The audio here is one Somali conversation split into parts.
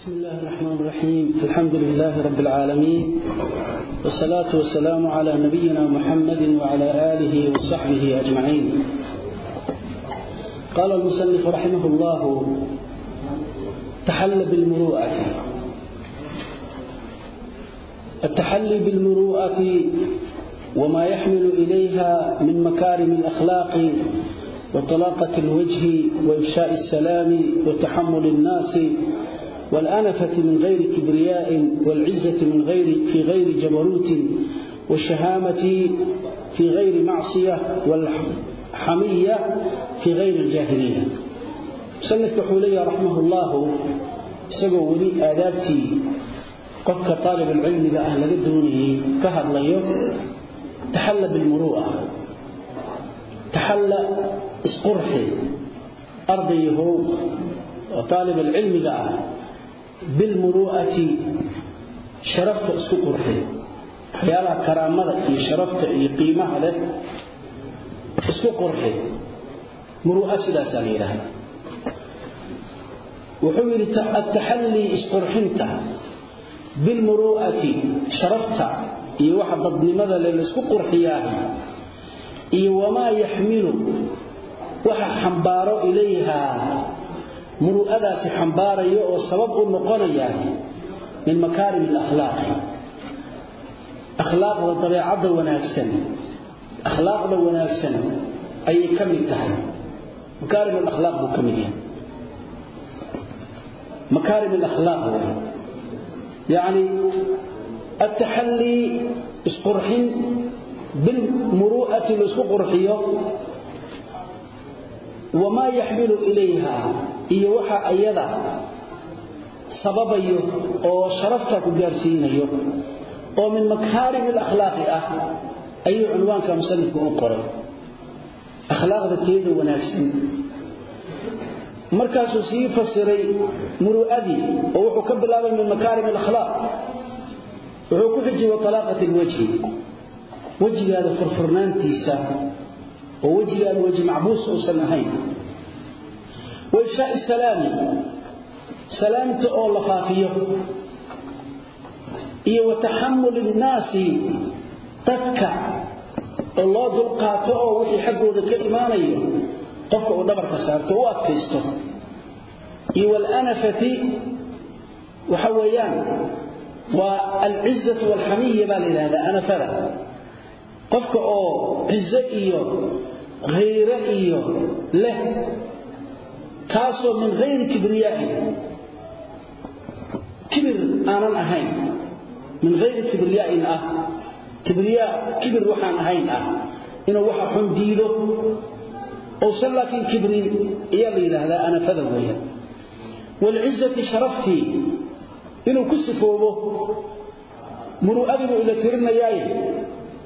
بسم الله الرحمن الرحيم الحمد لله رب العالمين والصلاة والسلام على نبينا محمد وعلى آله وصحبه أجمعين قال المصنف رحمه الله تحل بالمروءة التحلي بالمروءة وما يحمل إليها من مكارم الأخلاق وطلاقة الوجه وإفشاء السلام وتحمل الناس والأنفة من غير كبرياء والعزة من غير في غير جبروت والشهامة في غير معصية والحمية في غير الجاهلية. سنة حولي رحمه الله سقوا ولي آدابتي قفك طالب العلم بأهل قدونه كهر ليه تحل بالمروءة. تحل اسقرحي. أرضيه. وطالب العلم بأهل bilmuru'ati sharafta isku qurxiy waxyaalaha karaamada iyo sharafta iyo qiimaha leh isku qurxi muru'a sidaasaa la yidhaahda wuxuu yidhi ataxallii isqurxinta bilmuru'ati sharafta iyo waxa dadnimada le laysku qurxiyaahi iyo wamaa yaxmilu waxa xambaaro ilayhaa muru'adaasi xambaarayo oo sabab u noqonaya min makaarim alakhlaaqi akhlaaqda dabeecadda wanaagsan akhlaaqda wanaagsan ayay ka mid tahay makaarim alakhlaaq buu ka mid yahay makaarim alakhlaaq wey yacni التحلي اسقرحين بالمروءة لسku qurxiyo وما يحمل إليها iyo waxa ayada sababayo oo sharafta ku gaarsiinayo oo min makaarim al-akhlaaq ah ayu cinwaanka musannifku u qoray. Akhlaaqda teeda wanaagsan. Markaasuu sii fasiray muru'adii oo wuxuu ka bilaabay min makaarim al-akhlaaq wuxuu ku xijiyay talaaqati alwajhi wajigaada furfurnaantiisa oo wajigaada waji macbuus uusan ahayn وإفشاء السلام سلامة أو لفافية إيه وتحمل الناس تتكع الله ذو القاطع وحي حقه ذكا إيمانيه قفك ودبر كسارته وأكيسته إيه والأنفة وحويان والعزة والحمية بالي هذا أنا فلا قفك أو عزة إيه غير إيه له kaasoo min hayri kibriyaain kibir aanan ahayn. Min hayri kibriyaain ah. Kibriyaa kibir waxaan ahayn ah. Inuu waxa xun diido. Ousan laakiin kibrin ayaa la yidhaahdaa anafada weeyaan waalcizati sharaftii inuu ku sifoobo. Muru'adigu ila tirinayaaye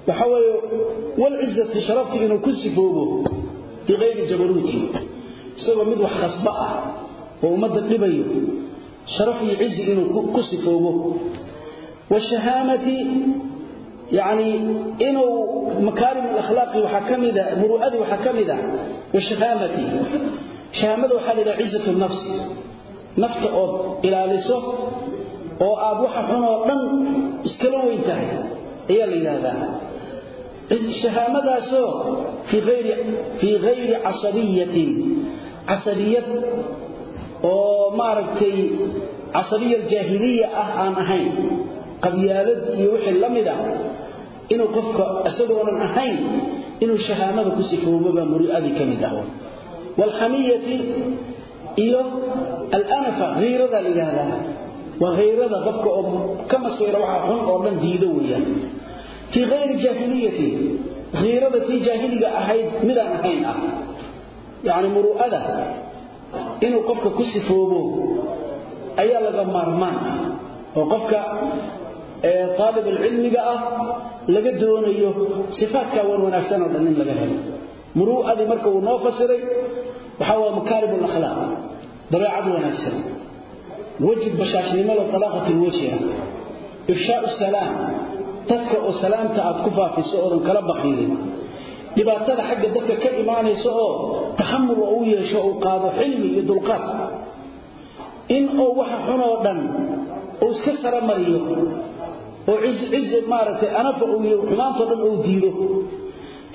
waxa weeye waalcizati sharaftii inuu ku sifoobo. Bikayri jabaruuti isagoo mid wax khasba ah oo ummadda dhibayo sharaf iyo cizi inuu ku sifoobo washahaamati yani inuu makaarim alakhlaaqi waxaa ka mida muru'adii waxaa ka mida washahaamati shahaamada waxaa la yidhaha cizatu nafsi nafta ood ilaaliso oo aad waxa xun oo dhan iskala weyn tahay ayaa la yidhaahdaa. Shahaamadaasoo fii hayri casabiyatin casabiyad oo maaragtay casabiya jaahiliya ah aan ahayn qabyaalad iyo wixii la mid ah inuu qofka isagoonan ahayn inuu shahaamada ku sifoobo baa muri'adii ka mid ah. Waalxamiyati iyo alanafa hiirada la yidhaahdaa. Waa hayrada qofka oo ka masiira waxa xun oo dhan diido weeyaan. Fii hayri jaahiliyati hiirada tii jaahiliga ahayd midaan ahayn ah yani muru'ada inuu qofka ku sifoobo ayaa laga maarmaan. Oo qofka aalib alcilmiga ah laga doonayo sifaadka wan wanaagsan oo dhan in laga helo. Muru'adii marka uu noo fasiray waxaa waa makaarib alakhlaaq dabeecad wanaagsan wejig bashaashnimo la talaaqat alwajha ah, ifshaa'u salaam dadka oo salaamta aad ku faafiso oodan kala baqiilin dhibaatada xagga dadka ka imaanaysa oo taxamul uu yeesho uu qaado xilmi iyo dulqaad. In uu waxa xun oo dhan uu iska sara mariyo oo ciz maaragtay anafa uu iyo xumaantoo dhan uu diido.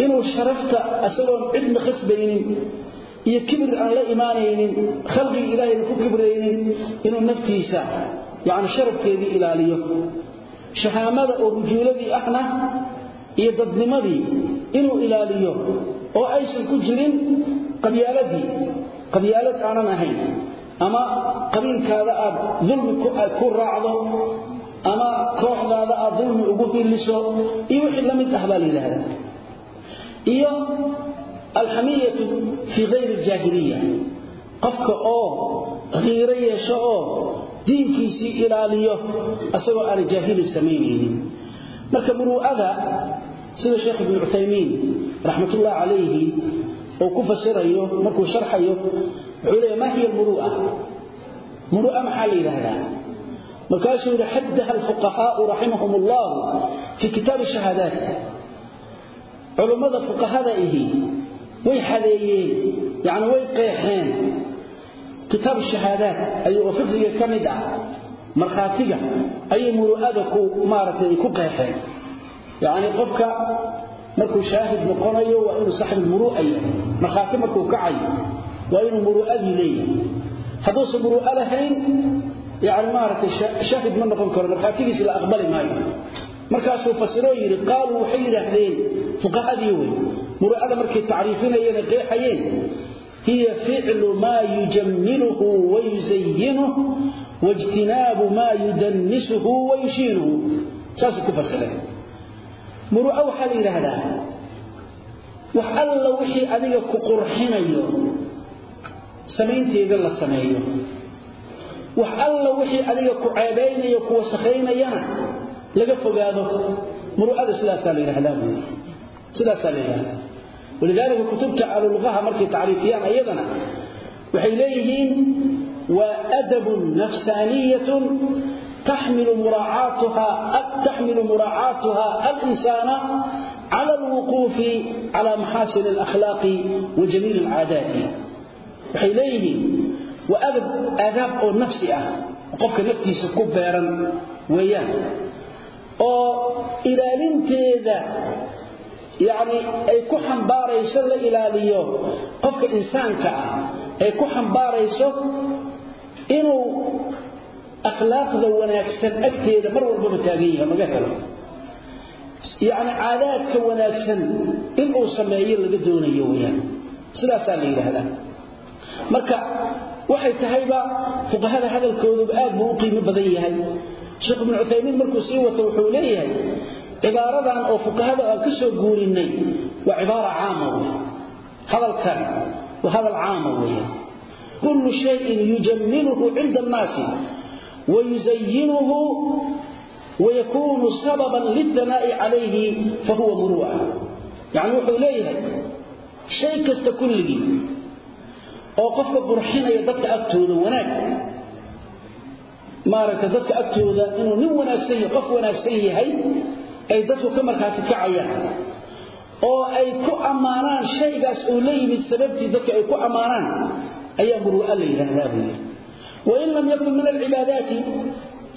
Inuu sharafta isagoon cidna khasbaynin iyo kibir aan la imaanaynin khalqigi ilaahayna ku kibraynin inuu naftiisa yani sharafkeedii ilaaliyo. Shahaamada oo rujuuladii ahna iyo dadnimadii inuu ilaaliyo oo aysan ku jirin qabyaaladii qabyaalad aanan ahayn ama qabiilkaada aad dulmi ku raacdo ama kooxdaada aad dulmi ugu hiliso iyo wixii la mid ah baa la yidhaahdaa. Iyo alxamiyatu fii hayri aljaahiliya qofka oo khiiro yeesho oo diinkiisii ilaaliyo isagoo aan jaahili samaynaynin. Marka muru'ada sida sheekh ibnu cuthaymiin raxmatullahi calayhi uu ku fasirayo markuu sharxayo wuxuu leeyahy ma hiya almuru'a muru'a maxaa yidhaahdaa? Markaasuu yidhi xaddaha alfuqahaa'u raximahum allahu fii kitaabi shahaadaat. Culummada fuqahada ihi way xadeeyeen yani way qeexeen. Kitaab shahaadaat ayuu oo fiqhiga ka mid ah markhaatiga ayay muru'ada ku maaragtay ku qeexeen yacni qofka markuu shaahid noqonayo waa inuu saxib muru'a yahay markhaati markuu kacayo waa inuu muru'adii leeyahay hadduusan muru'a lahayn yani maaragtay shaahid ma noqon karo markhaatigiisi la aqbali maayo markaasuu fasiroo yidhi qaaluu waxay yidhaahdeen fuqahadii wey muru'ada markay tacriifinayeen ee qeexayeen hiya ficlu maa yujammiluhu wayusayinuh waijtinaabu muru'a waxaa la yidhaahdaa wax alla wixii adiga ku qurxinayo samaynteeda la sameeyo. Wax alla wixii adiga ku ceebaynayo ku wasakhaynayana laga fogaado. Muru'ada sidaasaa la yidhahdaa buuri sidaasaa la yidhahdaa walidaalika kutubta alulugaha markay tacriifiyaan ayadana waxay leeyihiin waa adabun nafsaaniyatun تحمل مراعاتها تحمل مراعاتها الإنسان على الوقوف على محاسن الأخلاق وجميل العادات وحيليه وأدب آداب أو نفسي أه وقفك نفتي سكوب بيرا وياه oo ilaalinteeda yani ay ku xambaarayso la ilaaliyo qofka insaanka ah ay ku xambaarayso inuu akhlaaqda wanaagsan agteeda mar walbaba taagan yahay maga helo yani caadaadka wanaagsan inuu sameeyo laga doonayo weyaan sidaasaa la yidhaahdaa marka waxay tahayba fuqahada hadalkooduba aad buu u qiimo badan yahay sheekh ibnu cuthaymiin markuu sii wato wuxuu leeyahay cibaaradan oo fuqahada aan ka soo guurinnay waa cibaara caama hadalkan waa hadal caama weeye kullu shayin yujammiluhu cinda annaasi ويزينه ويكون سببا للثناء عليه فهو مروءة يعني وحو ليه شيء كالتكله oo qofka qurxinaya dadka agtooda wanaag maaragta dadka agtooda inuu nin wanaagsan yahay qof wanaagsan yahay ay dadku ka markaati kacayaan oo ay ku ammaanaan shaygaas uu la yimid sababtii dadka ay ku ammaanaan ayaa muru'a la yidhaahdaa buu yidhi وإن لم يكن من العبادات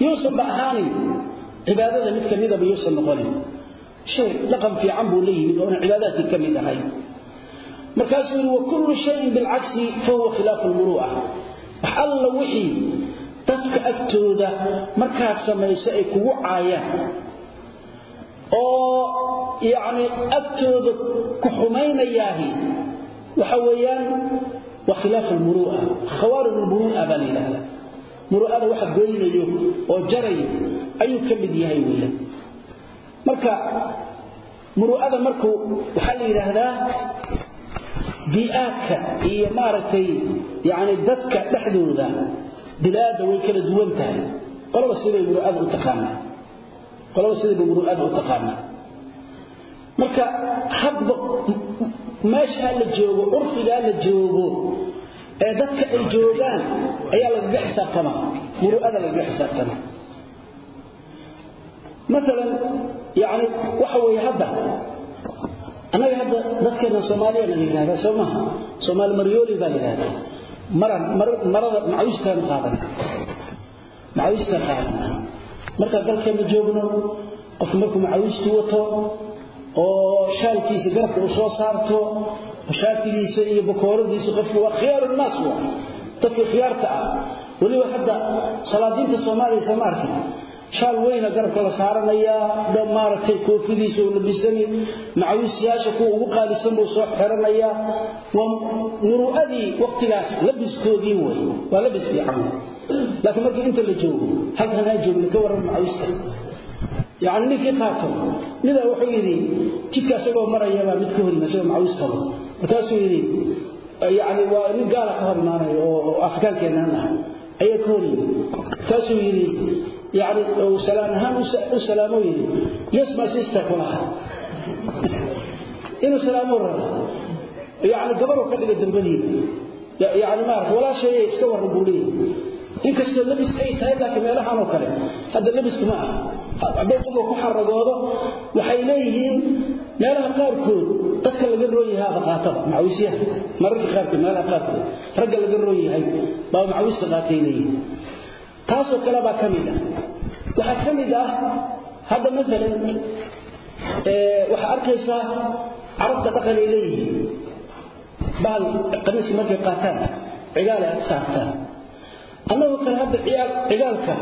يوسف بأهاني عبادة مثل كميدة بيوسف نقولي شيء لقم في عمبو لي من عبادات كميدة هاي مركز وكل شيء بالعكس فهو خلاف المروءة حل وحي تدك أكتودة مركز سميسائك وعايا oo yani agtooda ku xumaynayaahi waxa weeyaan وخلاف المروءة خوارج المروءة بالله مروءة واحد goynayo oo jaray ayuu kamid yahay weeyaan marka muru'ada markuu waxa la yiraahdaa bi'aadka iyo maaragtay yaani dadka dhaxdooda bilaada way kala duwan tahay qolaba siday muru'ada u taqaana qolaba siday muru'ada u taqaana marka habba meesha la joogo urfiga la joogo ee dadka ay joogaan ayaa laga xisaabtama muru'ada laga xisaabtama مثلا يعني وحوي هذا أنا هذا ذكرنا سوماليا اللي هذا سوما سومال مريولي بالي هذا maran marada macawistaan qaadan macawistaan qaadan marka dalkeena joogno qof markuu macawistu wato oo shaalkiisa garabka uu soo saarto shaatigiisa iyo bakooradiisa qofku waa khiyaaru naas waa. Dadka khiyaarta ah weliba hadda salaadiinta soomaaliya kama arkin. Shaal weyna garabka la saaranayaa maaragtay koofidiisa oo labisani macawisyaasha kuwa ugu qaalisan buu soo xiranayaa waa muru'adii waqtigaas labiskoodii wey waa labis fiican laakiin markii inta la joogo halkan aan joogno ka warran macawista yani ninkii qaato. Midaa wuxuu yidhi jidka asagoo marayabaa mid ka hodma isagoo macawis qabo. Markaasuu yidhi yani waa nin gaala ah ka hormaanayo oo afrikaankeenaan ah ayaa ka horyimi markaasuu yidhi yani salaam ahaan u salaamo yidhi. Yes my sister kulaha inuu salaamo raba yani gabaruu ka dhiga dambadiina yani maarata walaashayay iska waran buu leeyahy inkastoo labis ay tahay laakiin meelahan oo kale hadda labisku ma aha. Qofka ku xaragoodo waxay leeyihiin meelaha qaarkood dadka laga hada qaataba macawisyaha mararka qaarkood meelaha qaarkood ragga laga roon yahay baa macawiska qaatay leeyihiin. Taasoo kale baa ka mid ah. Waxaa ka mid ah hadda maalan waxaa arkaysaa carabta dhaqan ay leeyihiin. Bahal qamiiska markay qaataan cigaal ay saartaan annagu kale hadda cigaalka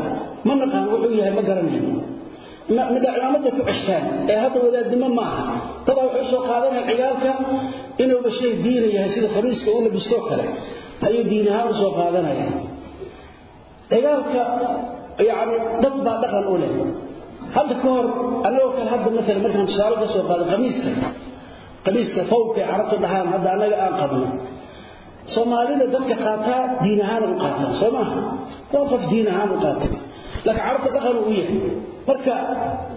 ma naqaan wuxuu yahay ma garanayno midhacimaamadda ku ceshtaan ee hadda wadaadnimo ma aha. Dadaa waxay soo qaadanayaan cigaalka inuuba shay diina yahay sida khamiiska u labistoo kale ayuu diin ahaan u soo qaadanayaan cigaalka yacni dad baa dhaqan u leh. Hadda ka hor annagoo kale hadda maalan markaan tusaale ka soo qaado khamiiska khamiiska fawlka carabta dhahaan hadda annaga aan qabno soomaalida dadka qaataa diin ahaan u qaataa soo maaha waa qof diin ahaan u qaata. Laakiin carabta dhaqan uu yahay. Marka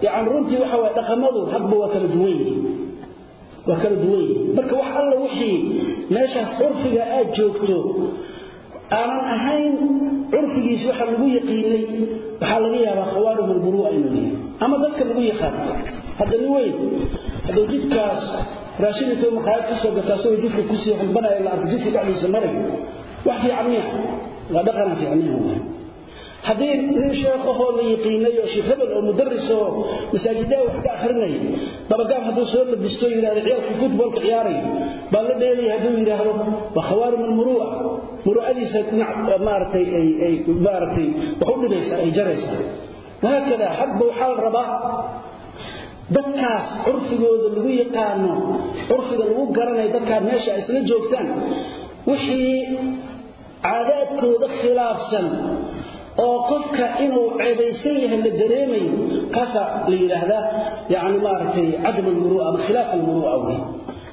yani runtii waxa waye dhaqamadu hadba waa kala duwan yihiin. Waa kala duwan marka wax alla wixii meeshaas curfiga aad joogto aanan ahayn curfigiis waxa lagu yaqiinay waxaa laga yaabaa khawaarim alburuu'a inuu yahay. Ama dadka lagu yaqaan hadda nin weyn hadduu jidkaas raashin intuu maqaayad ka soo gataa asagoo jidka ku sii xulbanaya la arko jidka dhexdiisa maray wax fiican miya. Waa dhaqanaan fiicnayn waay haddii nin sheekhahoo la yaqiinay oo sheekh hebel oo mudaris oo masaajidaha wax ka akhrinaya dabagaab hadduu soo labisto yidhahdo ciyaalka futbolka ciyaaraya baa la dheelaya hadduu yidhaahdo waa khawaarim almuru'a muru'adiisa dhinac maaragtay ay ay maaragtay wax u dadkaas curfigooda lagu yaqaano curfiga lagu garanayo dadkaa meesha ay isla joogtaan wixii caadaadkooda khilaafsan oo qofka inuu ceebaysan yahay la dareemayo kaasaa la yidhaahdaa yani maaragtay cadam almuru'a ama khilaaf almuru'a wey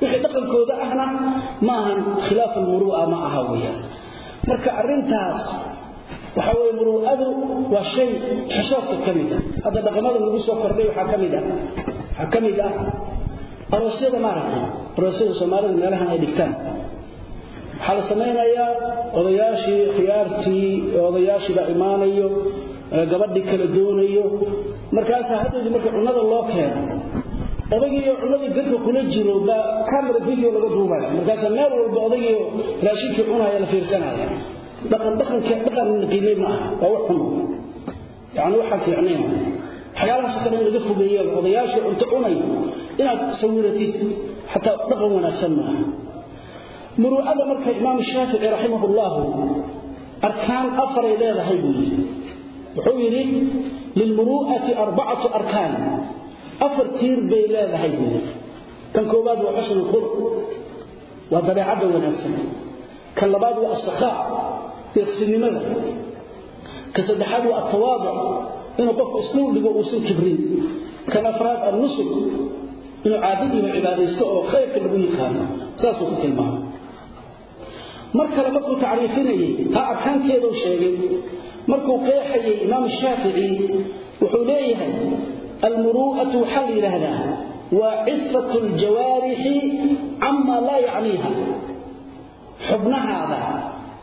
wixii dhaqankooda ahna ma ahan khilaaf almuru'a ma aha weeyaan marka arrintaas waxa weeye muru'adu waa shay xishoodka ka mid ah. Hadda dhaqamada lagu soo kordhay waxaa ka mid ah. Waxaa ka mid ah aroosyada maaragtay. Aroosyada soomaalida meelahan ay dhigtaan. Waxaa la samaynayaa odayaashii khiyaartii odayaashii baa imaanayo gabadhii kala doonayo. Markaasaa haddeedii marka cunnada loo keeno odaygiiyo cunnadii gadka kula jiro baa camera video laga duubaya. Markaasaa meel walba odaygiiyo raashinkii cunaya la fiirsanaya dhaqan dhaqanka dhaqan qiimay ma aha waa xun. Yani waxaan fiicnayn. Waxyaalahaas kale laga fogeeyo odayaashii cunto cunay inaad sawiratid xataa dhaqan wanaagsan maaha muruucada marka imaam shaafici raximah ullahu arkaan afaray leedahay buu yidhi. Wuxuu yidhi lilmuru'ati arbacatu arkaan. Afar tiir bay leedahay kan koowaad waa xusnu khulq waa dabeecadda wanaagsan. Kan labaad waa asakhaa deeqsinimada ka saddexaad waa atawaaduc inuu qofku isdhul dhigo uusan kibrin kan afraad annusuk inuu yaho cibaadaysto oo khayrka lagu yaqaano. Saasuu ku tilmaamay. Mar kale markuu tacriifinayey taa arkaanteeduu sheegay markuu qeexayay imaam shaafici wuxuu leeyahay almuru'atu waxaa la yidhaahdaa waa cifatu ljawaarixi cama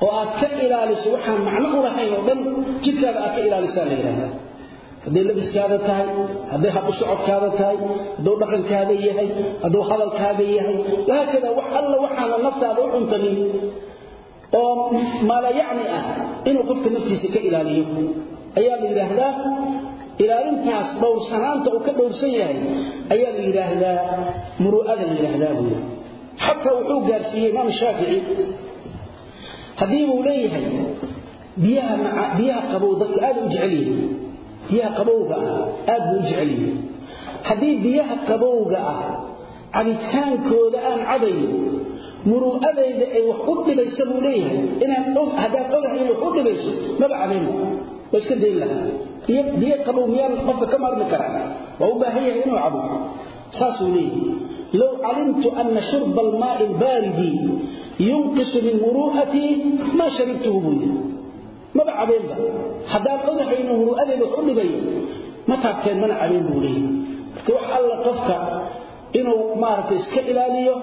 oo aad ka ilaaliso waxaan macno u lahayn oo dhan jidkaada aad ka ilaalisaa la yidhahdaa hadday labiskaada tahay hadday hab u socodkaada tahay hadduu dhaqankaada yahay hadduu hadalkaaga yahay wahaakada wax alla waxaana naftaada u cuntanin oo maala yacni ah inuu qofka naftiisa ka ilaaliyo. Ayaa la yidhaahdaa ilaalintaas dhowrsanaanta uu ka dhowrsan yahay ayaa la yidhaahdaa muru'ada la yidhaahdaa buuri xataa wuxuu gaarsiiyey imaam shaafici haddii buu leeyahay biyaha qabow dadka aad u jecel yihiin biyaha qabowga ah aad buu u jecel yihiin haddii biyaha qabowga ah cabitaankooda aan cabayo muruu'adayda ay wax u dhibaysa buu leeyahay. Inaan haddaan ogahay inay wax u dhibayso maba cabayno waa iska dayn lahaa. Biyo ka maarmi karaa. Waa u baahan cabo. Saasuu low calimtu ana shurba almaa'i albaaridi yunqisu min muruu'atii maa sharibtuhu buu yidhi maba cabeenba haddaan ogahay inuu muruu'adayda wax u dhibayo ma taabteen mana cabeen buu leeyahay marka wax alla qofka inuu maaragtay iska ilaaliyo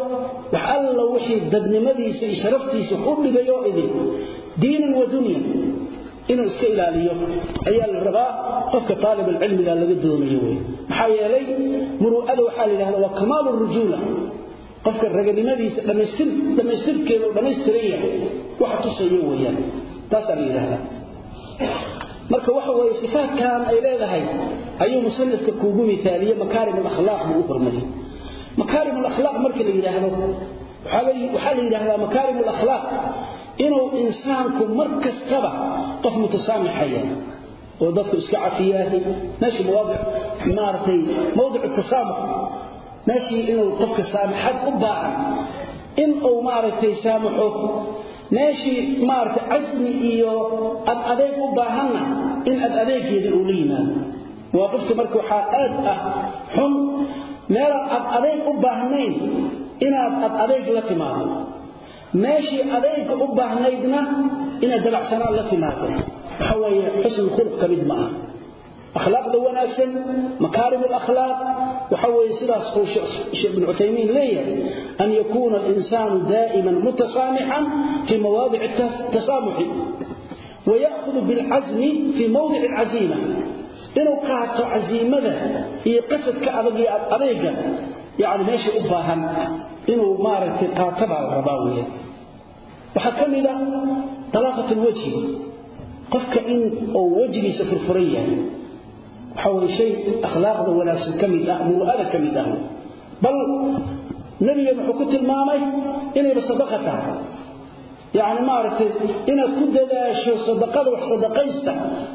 wax alla wixii dadnimadiisa iyo sharaftiisa wax inuu iska ilaaliyo ayaa la rabaa qofka taalib cilmiga laga doonayo wey maxaa yeelay muru'ada waxaa la yidhahdaa waa kamaalu rujuula. Qofka raganimadiisa dhammaystir dhammaystirkeeda uu dhammaystiran yahay waxa tusaya weeyaan. Taasaa la yidhahdaa. Marka waxa weeye sifaadkan ay leedahay ayuu musanifka kuugu miaaliye makaarim alakhlaaq buu u hormariyey makaarim alakhlaaq marka la yidhaahdo waxaa la yidhaahdaa makaarim alakhlaaq inuu insaanku mar kastaba qof mutasaamixaya oo dadku iska cafiyaahi meeshii mawaadic maaragtay mawdicu tasaamux. Meeshii inuu qofka saamaxad u baahan in uu maaragtay saamaxo meeshii maaragtay casmi iyo ad adeeg u baahanna in ad adeegeeda uu la yimaado. Mawaaqifta marka waxaa aad ah xun meelaan ad adeeg u baahnayn inaad ad adeeg la timaado meeshii adeega u baahnaydna inaad dabacsanaan la timaado waxa weeye xusn khuluq ka mid ma ah akhlaaqda wanaagsan makaarim alakhlaaq waxa weeye sidaas uu sheekh ibn Uthaymeen leeyahay an yakuna al-insanu da'iman mutasamixan fi mawadi' at-tasamuh ويأخذ بالعزم في موضع العزيمة inuu qaato casiimada iyo qasadka adag iyo adeega yani meesha u baahan inuu maaragtay qaato baa la rabaa weeye waxaa ka mid a talaaqat alwajhi qofka in uu wejigiisa furfuran yahay waxa weye shay akhlaaqda wanaagsan ka mid ah muru'ada ka mid ah bal nabigan wuxuu ku tilmaamay inayba sadaqa tahay يعني ما عرفت إن كنت داشو صدقات وصدقيست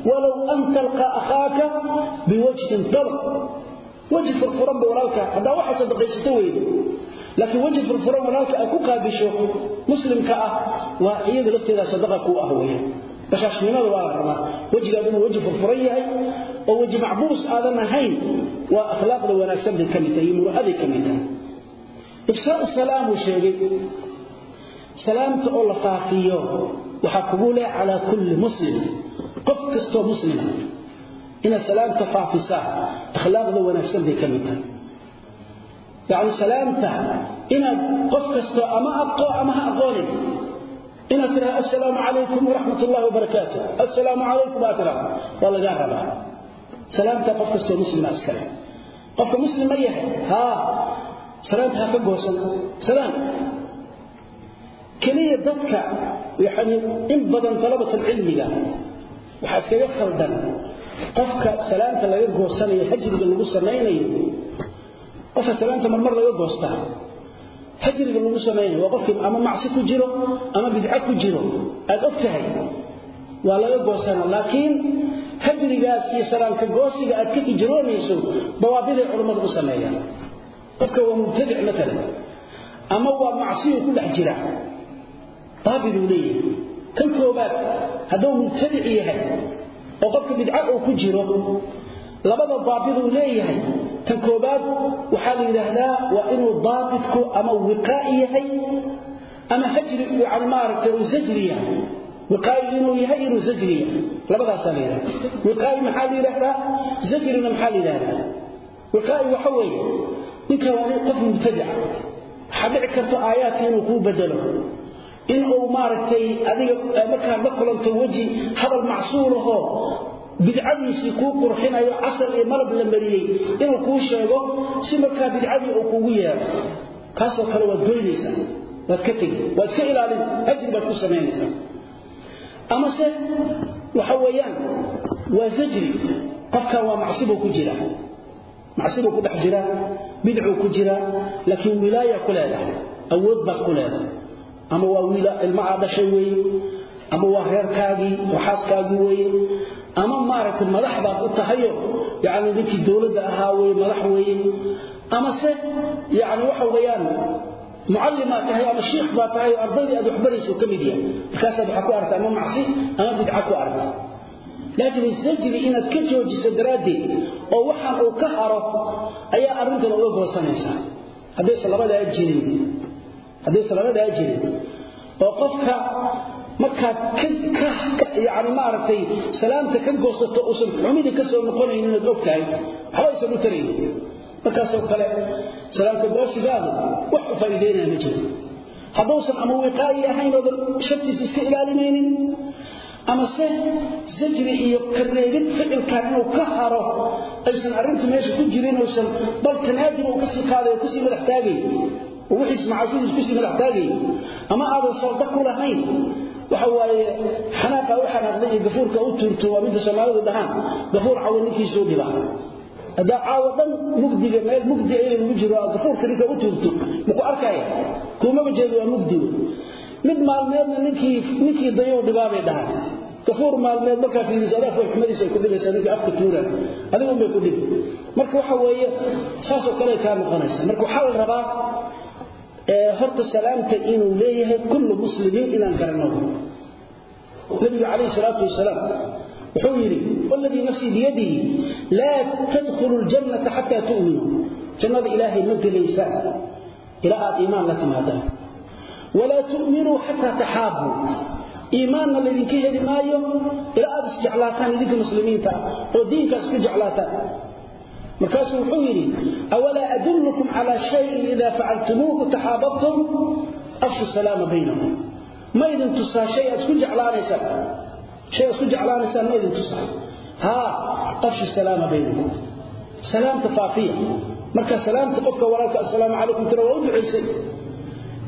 ولو أن تلقى أخاك بوجه طلق وجه فرفران بورالك هذا واحد laakiin waji furfuran walaalka ay ku qaabisho muslimka ah waa iyada lafteeda sadaqa ku ah weeyaan bashaashnimada waa la rabaa. Wajigaadu inuu waji furfuran yahay oo waji macbuus aadan ahayn waa akhlaaqda wanaagsan bay ka mid tahay murahaday ka mid tahay ifsaau salaam uu sheegay salaamta oo la faafiyo waxaa kugu leh calaa kulli muslim. Qof kastoo muslima ah, inaad salaamta faafisaa akhlaaqda wanaagsan bay ka mid tahay. yani salaamta ina qof kasto ama aqo ama ha aqoonin ina tira assalaamu alaykum wa rahmatullahi wa barakatuh assalaamu alaykum akram wala garaba salaamta qof kasto muslima askara qofka muslima yahay ha salaamta ha ka goosan salaam كلية ذاتك يعني إن بدن طلبة العلم qof salaanta marmar laga goostaa hajriga lagu sameeyo waa qofkii ama macsi ku jiro ama bidca ku jiro aad ogtahay waa laga goosana. Laakiin hajrigaas iyo salaamka goosiga aad ka ijroomayso dawaabiday culummadu u sameeyaan. Qofka waa mubtadic maalan ama waa macsiyu ku dhex jira. Daabiduu leeyahay. Kan koobaad hadduu mubtadic yahay oo qofka bidca uu ku jiro labada daabiduu leeyahay tan koobaad waxaa la yidhaahdaa waa inuu daabitku ama wiqaa'i yahay ama hajri yani maaragtay uu sajri yahay. Wiqaa'i inuu yahay inuu sajri yahay. Labadaasaa la yidhahda wiqaa'i maxaa la yidhaahdaa? Sajrina maxaa la yidhahdaa wiqaa'i waxa weeye ninka waa qof mubtadica ah. waxaa dhici aayaadka inuu kuu bedelo. Inuu maaragtay adiga markaad la kulanto weji hadal macsuul bidcadiisii kuu qurxinayo casal iyo malab la mariyey inuu kuu sheego si markaa bidcadii uu kugu yeero kaasoo kale waad goynaysaa waad ka tegi waad iska ilaalin ajri baad ku samaynaysaa. Amase waxa weeyaan waa zajri qofkan waa macsibuu ku jira. Macsibuu ku dhex jira bidcuu ku jira laakiin wilaaya ku leedahay awood baad ku leedahay. Ama waa wiila ilma aa dhashay weeye ama waa reerkaagii waa weeye ama maaragtay madax baad u tahayo yacni ninkii dowladda ahaa weye madax weeye amase yacni waxa weeyaan mucallimaa tahay ama shiikh baa tahay oo ardaydii aad waxbarayso ka mid yahay. Markaasaad waxaa ku aragta ama macsi ama bidca ku aragta laakiin sajri inaad ka joojiso daraaddeed oo waxaan uu ka haro ayaa arrintan uga goosanaysaa. Haddayse labadaa jirin haddayse labadaa jirin oo qofka markaad yani maaragtay salaamta ka goosato uusan xumidii ka soo noqonayn inaad og tahay u taraynin markaasoo kale salaamta goosigaadu wax u faa'iideynaya ma jiro. Hadduusan ama wiqaayi ahayn oodan shartiisa iska ilaalinaynin ama se zajri iyo kareegid ficilkan inuu ka haro aysan arrintu meesha ku jirin uusan bal tanaadin uu ka sii qaaday ku sii madax taagay. Wixiis macaasidiis ku sii madax taagay. Ama aadan salda ku lahayn waxa waaye xanaaqa u xanaaqday gafuurka u tuurto waa midda soomaalidu dhahaan. Gafuur cawo ninkiisuu dhiba. Haddaa caawo dhan mugdiga meel mugdi ayna lagu jiro gafuurka ninka u tuurto maku arkaya kuumaba jeedo waa mugdi. Mid maalmeedna ninkii ninkii dayuu dhibaabay dhahaan. Gafuur maalmeed markaa fiiriso adaa fool xumadiisa ay ku dhibaysaa ninkii afka tuuraan adigun bay ku dhibi marka waxa weeye saasoo kale kaa noqonaysa marka waxaa la rabaa horta salaamta inuu leeyahay kullu muslimin inaan garanno. Nabiga calayhi salaatu wasalaam wuxuu yidhi waladii nafsii biyadihi laa tadkhulu ljannata xataa tu'minuu jannada ilaahay ma gelaysaan ilaa aad iimaan la timaadaan walaa tu'minuu xataa taxaabuu. Iimaanna laydinka heli maayo ilaa aad isjeclaataan idinka muslimiinta oo diinkaas ku jeclaataan markaasuu wuxuu yidhi awalaa adullukum calaa shayin idaa facaltumuuhu taxaababtum afshu salaama baynakum. Ma idin tusaa shay aad isku jeclaanaysaan shay aad isku jeclaanaysaan ma idin tusaa? Haa afshu salaama baynakum. Salaamta faafiya. Marka salaamta qofka walaalka assalaamu calaykum tira waa u ducaysay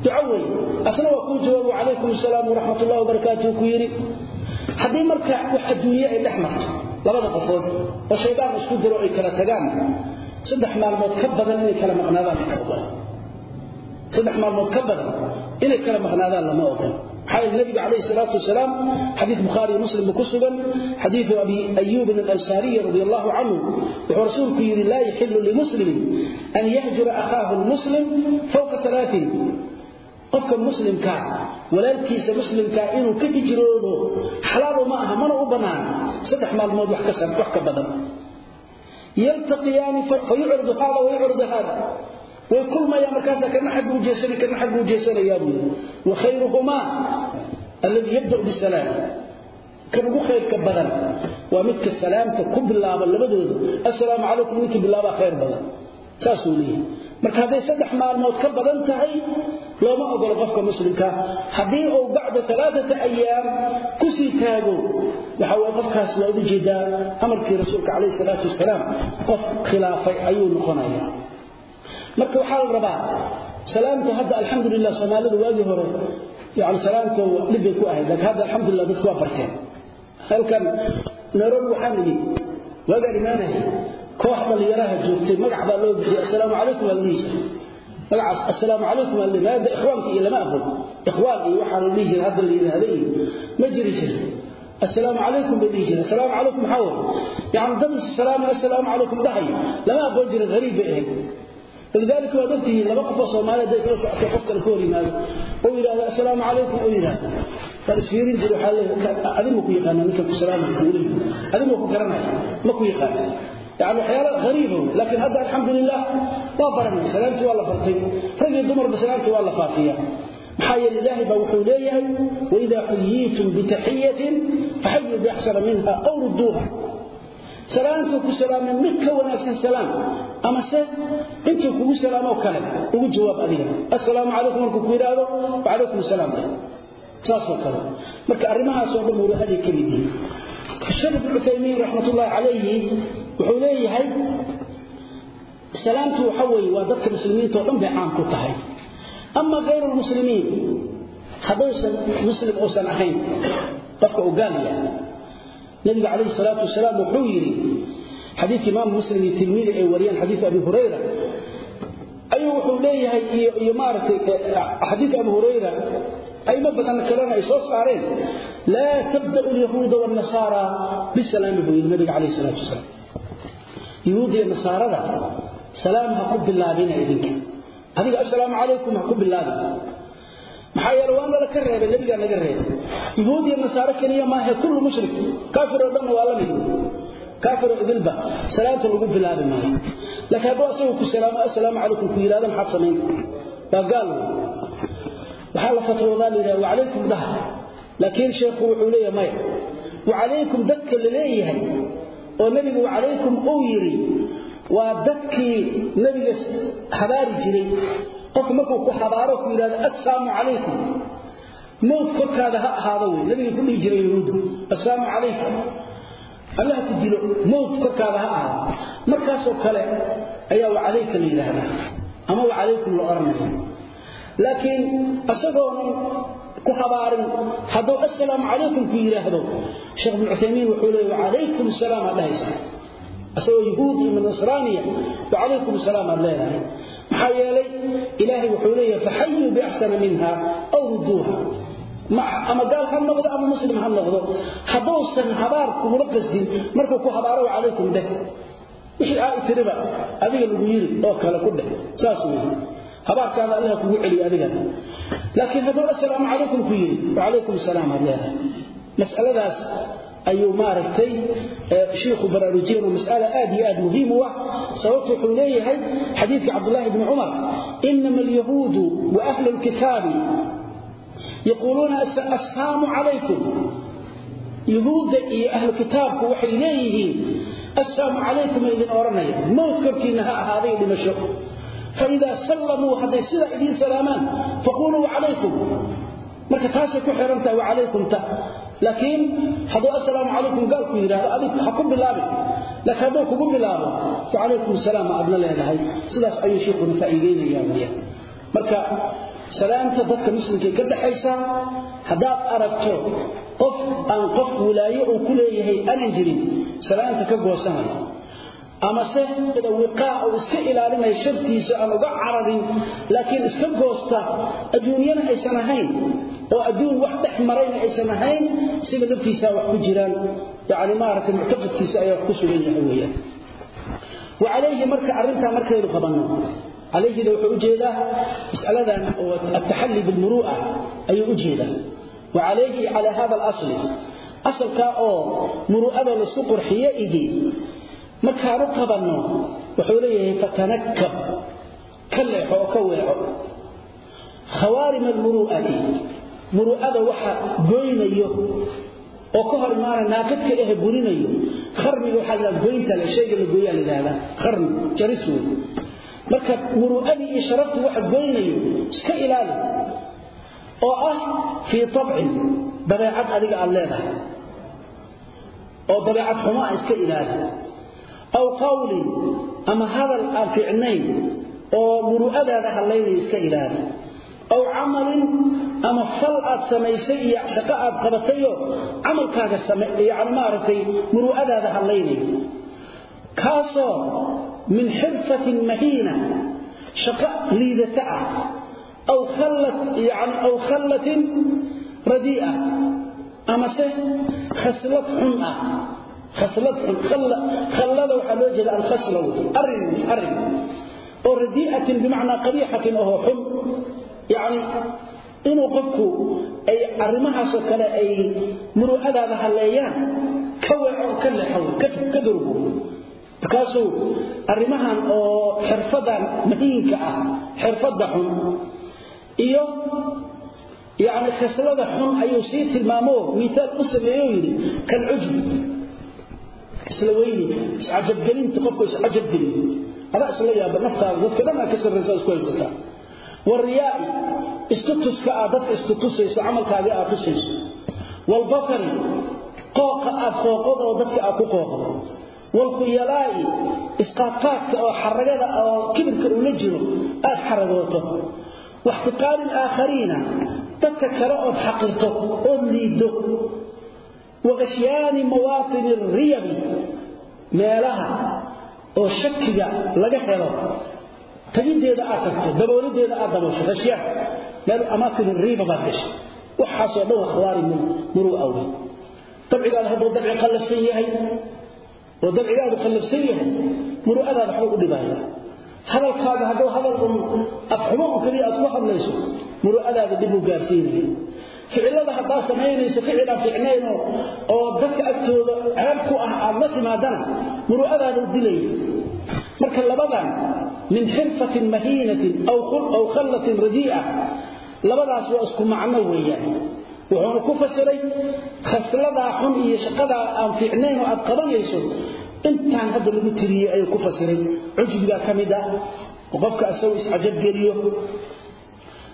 duco wey asna waa kuu jawaabo calaykum assalaam waraxmat ullahi wabarakaatuhu ku yidhi. Haddii marka wax adduunye ay dhex marto labada qofood oo shaydaan isku diro ay kala tagaan saddex maalmood ka badan inay kala maqnaadaan saddex maalmood ka badan inay kala maqnaadaan lama ogola. Maxaa yeele nabiga calayhi salaatu wasalaam xadiid bukhaari muslim ku sugan xadiidu abi ayuubin alansaariyi radi allahu canhu wuxuu rasuulku yidhi laa yaxilu limuslimin an yahjura qofka muslimkaa walaalkiisa muslimkaa inuu ka hijroodo xalaalu ma aha mana u bannaan saddex maalmood wax ka badan. Yaltaqiyaani fayucridu haada wayucridu haada. Way kulmayaan markaasaa kana xaggu ujeesana kana xaggu ujeesanayaa buu wa khayruhumaa alladii yabda'u bisalaam kan ugu khayrka badan waa midka salaamta ku bilaaba labadooda assalaamu calaykum ninkii bilaabaa khayr badan saasuu leeyahay. Marka hadday saddex maalmood ka badan tahay looma ogolo qofka muslimka. Haddii uu bacda alaaata ayaam ku taago waxa weye qofkaas waa jeedaa amarkii rasuulka calayhi salaatu wasalaam qof khilaafay ayuu noqonaya marka waxaa la rabaa salaamta hadda alxamdulilah soomaalidu waagii hore yani salaamta dhibbay ku ahayd laakiin hadda alxamdulilah dadku waa barteen. Halkan nairobi waxaan idhi waagaan imaanaya koox dhallinyaraha joogtay magac baa loo bixiyey assalaamu calaykum waa magacaas assalaamu calaykum waa la dhihi hadda ikhwaanka iyo lama aqoon. Ikhwaan iyo waxaa dhihi jiray hadda la yidhaahda ma jiri jira assalaamu calaykum bay dhihi jireen. Assalaamu calaykum maxaa waye yani dad salaama assalaamu calaykum dhahayo. Lama aqoon jirin hariib bay ahayd. Lidalika waad ogtihiin laba qofoo soomaaliya hadday soo socotay qof kale ka hor yimaado. Oo yidhahda assalaamu calaykum oo yidhahda waan isfiirin jiri waxaa leeyahay adigu ku yaqaana ninka ku salaamaya kuula yimid adigu ku garanaya ma ku yaqaana يعني حيالة غريبة لكن هذا الحمد لله ما برنا سلامتي والله فرطي رجل دمر بسلامتي والله فافية محايا لله بوحوليه وإذا حييتم بتحية فحيوا بأحسن منها أو ردوها سلامتك سلام منك ونفس السلام أما سيد انت كو سلام وكلام وقل جواب أذيك السلام عليكم ورحمة الله وعليكم السلام ساس وكلام مرك أرمها سوى دمور هذه كلمة الشيخ ابن عثيمين رحمة الله عليه wuxuu leeyahay salaamtu waxa weeye waa dadka muslimiinta oo dhan bay caan ku tahay. Ama gayr muslimiin haddaysan muslim uusan ahayn qofka uu gaal yahay. Nabiga calayhi salaatu wasalaam wuxuu yidhi xadiidka imaam muslim iyo tilmiidi ay wariyaan xadiidka abi hurayra ayuu wuxuu leeyahay iyo iyo maaragtay eh, xadiidka abi hurayra ayma badan kalena ay soo saareen laa tabda'u alyahuuda waalnasaara bisalaami buu yidhi nabiga calayhi salaatu wasalaam yahuud iyo nasaarada salaam ha ku bilaabina idinka. Adiga assalaamu calaykum ha ku bilaabin. Maxaa yeele waa nala ka reebay nabigaa naga reebay. Yahuud iyo nasaaro keliya maahe kullu mushrik kaafir oo dhan waa la mid. Kaafir oo idilba salaanta lagu bilaabi maayo laakiin hadduu asagu ku salaamo assalaamu calaykum ku yidhahda maxaad samayn waa gaal. Waxaa la fatwoodaa la yidhaha wacalaykum dhaha laakiin sheekhu wuxuu leeyahay maya wacalaykum dadka la oo nebigu wacalaykum uu yidhi waa dadkii nebiga habaari jiray. Qofku markuu ku habaaro ku yidhahdo assalaamu calaykum. Mowt korkaada ha ahaado wey nabiga ku dhihi jiray yahuuddu assalaamu calaykum. Allah ku dilo mowt korkaada ha ahaado. Markaasoo kale ayaa wacalayka la yidhaahdaa ama wacalaykum la odhanaya laakiin isagoonan ku habaarin. Hadduu assalaamu calaykum ku yidhaahdo sheekh ibnu cuthaymiin wuxuu leeyay wacalaykum salaam aad dhahaysaa asagoo yahuud iyo nasraaniya wacalaykum salaam leedahay. Maxaa yeelay ilaahay wuxuu leeyahay faxayuu biaxsana minha aw rudduuha. Ama gaal ha noqdo ama muslim ha noqdo hadduusan habaar kugula qasdin markuu ku habaaro calaykum dheh wixii aa tiriba adiga lagu yiri oo kale ku dheh saas weeye habaarkaada allah kugu celiyo adigana laakiin hadduu assalaamu calaykum ku yiri wacalaykum salaam aad leedahay. Mas'aladaas ayuu maaragtay shiikhu baraarujiyeen oo mas'ala aad iyo aad muhiim u ah sababtu wuxuu leeyahay xadiidka cabdullaahi bni cumar inama alyahuudu wa ahlu lkitaabi yaquuluuna assalaamu calaykum. Yahuudda iyo ahlu kitaabku waxay leeyihiin assalaamu calaykum idin odhanaya mowt korkiinna ha ahaaday dhimasho faidaa sallamuu hadday sidaa idiin salaamaan faquluu wacalaykum marka taasay ku xirantahay wacalaykumta laakiin hadduu assalaamu calaykum gaalku yidhahdo adig ha ku bilaabin laakiin hadduu kugu bilaabo wacalaykum salaam aadna leedahay sidaas ayuu shiikhuna faa'iideynayaa weyaan marka salaamta dadka muslimkay ka dhaxaysaa haddaad aragto qof aan qof wilaayo uu ku leeyahay aanan jirin salaamta ka goosanayo amase wiqaa uu iska ilaalinayo shartiisa aan uga cararin laakiin iska goosta adduunyana aysan ahayn oo adduun wax dhex marayna aysan ahayn isaga laftiisaa wax ku jiraan. Yani maaragtay muctaqadkiisa ayaa ku sugan yahay weeyaan. Marka arrintaa markaynu qabanno. Calayhida wuxuu u jeedaa mas'aladan oo altaxalli bilmuru'a ayuu u jeedaa. Wacalayhi calaa hada alasli. Asalkaa oo muru'ada laysku qurxiye ihi markaanu qabanno? Wuxuu leeyahay fatanakkab ka leexo oo ka weeco khawaarim almuru'ati. Muru'ada waxa goynayo oo ka hor imaana naakadka ehe burinayo kharmiga waxaa la goynta le shayga la gooyaa la yidhahdaa kharmi jaris wey marka muru'adii iyo sharaftu waxa goynayo iska ilaali. Oo ah fii tabcin dabeecad adiga aad leedahay. Oo dabeecad xumaa iska ilaali aw qawlin ama hadal aan fiicnayn oo muru'adaada hadlaynaya iska ilaali aw camalin ama fal aad samaysay iyo shaqo aad qabatayo camalkaaga yani maaragtay muru'adaada hadlaynaya kaasoo min xirfatin mahiina shaqo liidata ah aw yani aw khallatin radii'a amase khaslad xun ah khaslad xun khallada waxaa loo jeeda alkhasla arrin arrin. Oo radii'atin bimacnaa qabiixatin ahoo xun. Yacni inuu qofku ay arrimahaasoo kale ay muru'adaada halleeyaan ka weeco ka leexo ka durgo markaasuu arrimahan oo xirfadan mahiinka ah xirfadda xun iyo yacni khaslada xun ayuu sii tilmaamo miisaal u sameeyo yidhi kalcujbi isla weyni iscajabgelinta qofku iscajabgelin adaa isla yaaba naftaada dadka dhan aad ka sarraysaa isku haysataa wariyaa-i iskatuska aad dadka isku tusayso camalkaagii aad tusayso. Walbasari qooqa aad qooqod oo dadka aad ku qooqdo. Walkhuyalaa'i isqaadqaadka oo xaragada oo kibirka uula jiro aad xaragooto. Waxtiqaali alaakhariina dadka kale ood xaqirto ood liiddo waasyaani mawaatin riyabi meelaha oo shakiga laga helo tagideeda aad tagto daboolideeda aad daboosho ashyaan meel amaakin riiba baad gashay waxaasoo dhan akhwaari muruu awli dabcigaada hadduu dabci qallafsan yahay oo dabcigaadu qallafsan yahay muru'adaada waxba u dhibaya hadalkaaga hadduu hadal un afxumo un keliya aad ku hadlayso muru'adaada dhib uu gaarsiinaya ficilada haddaa samaynayso ficilaan ficnayno oo dadka agtooda ceeb ku ah aad la timaadana muru'adaada u dilaya marka labadan min xirfatin mahiinatin aw khallatin radii'a labadaas waa isku macno weeyaan. Wuxuuna ku fasiray khasladaa xun iyo shaqadaa aan fiicnayn oo aad qabanayso intaan hadda lagu tiriyey ayuu ku fasiray. Cujbigaa ka mid ah qofka isagoo iscajabgeliyo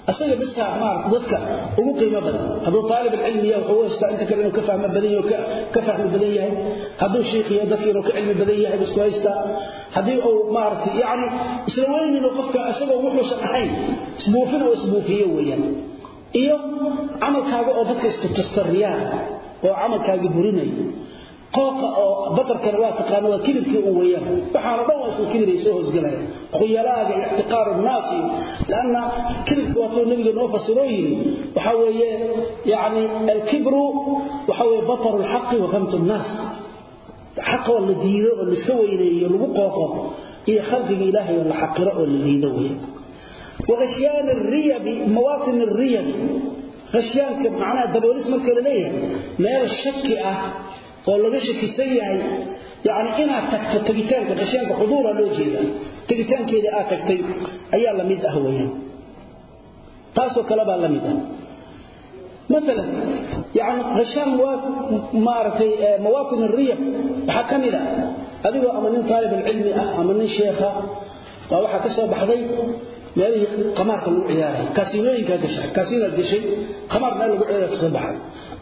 asaga biska maarta dadka ugu qiimo badan. Haduu talib ilmi yahay wuxuu haystaa inta kale inuu ka fahmo badan yahay ka fahmo badan yahay. Haduu sheekh dadka inuu ka cilmi badan yahay isku haysta. Hadii uu maarta yaani isla qofka asaga wuxuu shaqayn isbuufina oo isbuufiyo weeyaan. Iyo amalkaaga oo dadka isku oo amalkaaga burinay qooqa oo badarkan waa taqaan waa kilibkii uu weeyaan. Waxaana dhan waa isla kilibay soo hoosgalaya khuyalaaga ixtiqaaru nnaasi lanna kilibku waatuu nabiga noo fasiroo yiri waxa weeye yani alkibru waxa weeye bataru lxaqi wa khamtu nnaas. Xaqa oo la diido oo laiska weyneeyo lagu qooqo iyo khalqiga ilaahay oo la xaqiro oo la diido weeye waghashyaan ariyabi mawaatin ariyabi hashyaanka macnaha daboolis marka la leeyahay meel shaki ah oo laga shakisan yahay yaani inaad tagto tagitaanka qashanka xuduura loo jeeda tagitaankeeda aad tagtay ayaa la mid ah weeyaan taasoo kala baa la mid ah مثلا يعني غشام مارتي مواطن الريب وحكمنا أديو أمنين طالب العلم أمنين شيخة ووحا كسو بحضي مالي قمار كلو عياري كاسينوين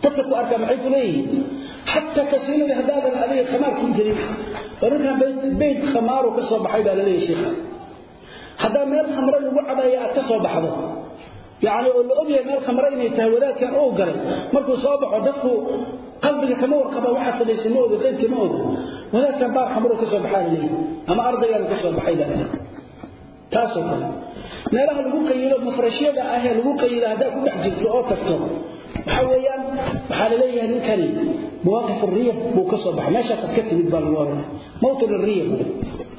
dadka ku arkaa maxay ku leeyihiin? Xataa kasiinada haddaadan adiga khamaar ku jirin oo ninkan beyd khamaaru ka soo baxay baa la sheekha. Haddaa meel khamre lagu cabaaya aad ka soo baxdo yacni oo la ogyahay meel khamre inay tahay wadaadkan uu galay markuu soo baxo dadku qalbiga kama warqaba waxaad samaysay ma oga qaybka ma oga. Wadaadkan baar khamro ka soo baxaa la ama ardaygan ka soo baxay baa la taasoo kale meelaha lagu qayilo mafrashyada ahee lagu qayilo haddaa ku dhex jirto oo tagto waxa weeyaan waxa la leeyahay ninkani mawaqif arriyah buu ka soo baxay. Meesha ka timid baa lagu oranay mawtin arriyah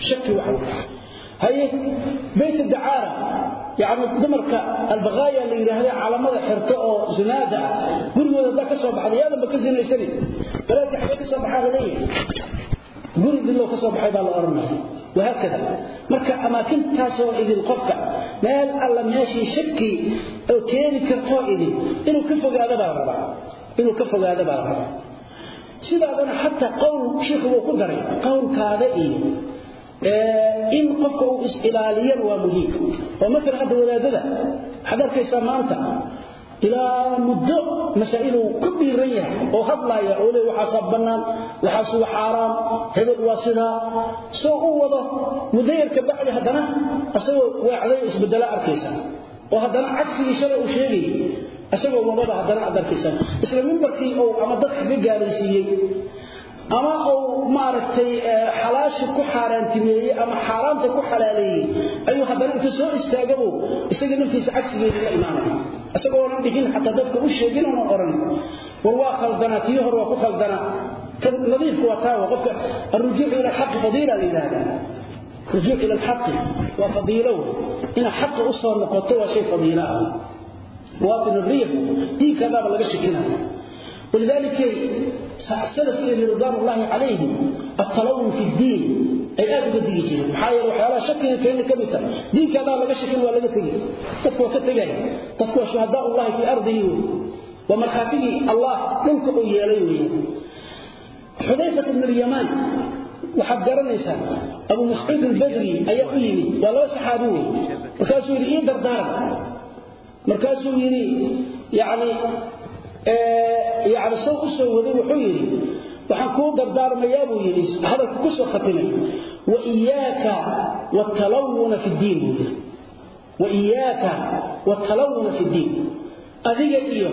shaki waxa haye bayt daara yaani dumarka albaghaya la yiraahdo calaamada xirto oo zinaada gurigooda da ka soo baxay yaaba ka zinaysan balaa ka soo baxay leeyahay. Gurigooda ka soo baxay baa la oranay وهكذا marka amaakintaas oo idin qofka meel alla meeshii shaki oo keeni karto idin inuu ka fogaado baa raba inuu ka fogaado baa raba sidaadana hatta qowl sheekhu uu ku daray qowlkaada iyo in qofka uu is-ilaaliyan waa muhiim oo marka hadda wadaadada waxaad arkaysaa maanta ilaa muddo masaa'ilu ku dhiiran yahay oo hadlaaya oo le waxaasa bannaan waxaas waa xaaraam hebel waa sidaa. Soo u wado muddo yar ka bacdi haddana asagoo waacday isbedela arkaysa oo haddana cagsigii shalay uu sheegayay isagoo waddada haddana aad arkaysa. Isla mimbarkii oo ama dadka ka gaalaysiiyey ama uu maaragtay xalaashi ku xaaraantimeeyey ama xaaraamta ku xalaaleeyey soo istaagabo isagoo onan dhihin xataa dadka u sheegin oonan oran war waa khaldanaa tii hore waa ku khaldanaa kan nadiifku waa taa qofka arrujuuc ila alxaqi fadiila la yidhaahdaa rujuuc ila alxaqi waa fadiilo wey inaad xaqa u soo noqoto waa shay fadiilo ah muwaatin الريح دين كذا لغا شكينا ولذلك سلف رضوان الله عليهم التلون في الدين ay aad uga digi jireen. Maxaa yeele waxyaalaha shakiga keeni ka mid tahay diinka haddaan laga shakin waa laga tegi dadku waa ka tegaya dadku waa shuhadaa ullahi fii ardihi wey waa markhaatigii allah dhulka uu yeelay wey xudayfat ibn alyamaan waxaad garanaysaa abu mascuud albadri ayaa u yimid. Waa laba saxaabi wey markaasuu yidhi ii dardaaran markaasuu yidhi yani yani sow u waday wuxuu yidhi waxaan kuu dardaarmayaa buu yidhi hadalku ku soo khatimay. Wa iyaaka watalawuna fi diin buu yidhi. Wa iyaaka watalawuna fi diin. Adiga iyo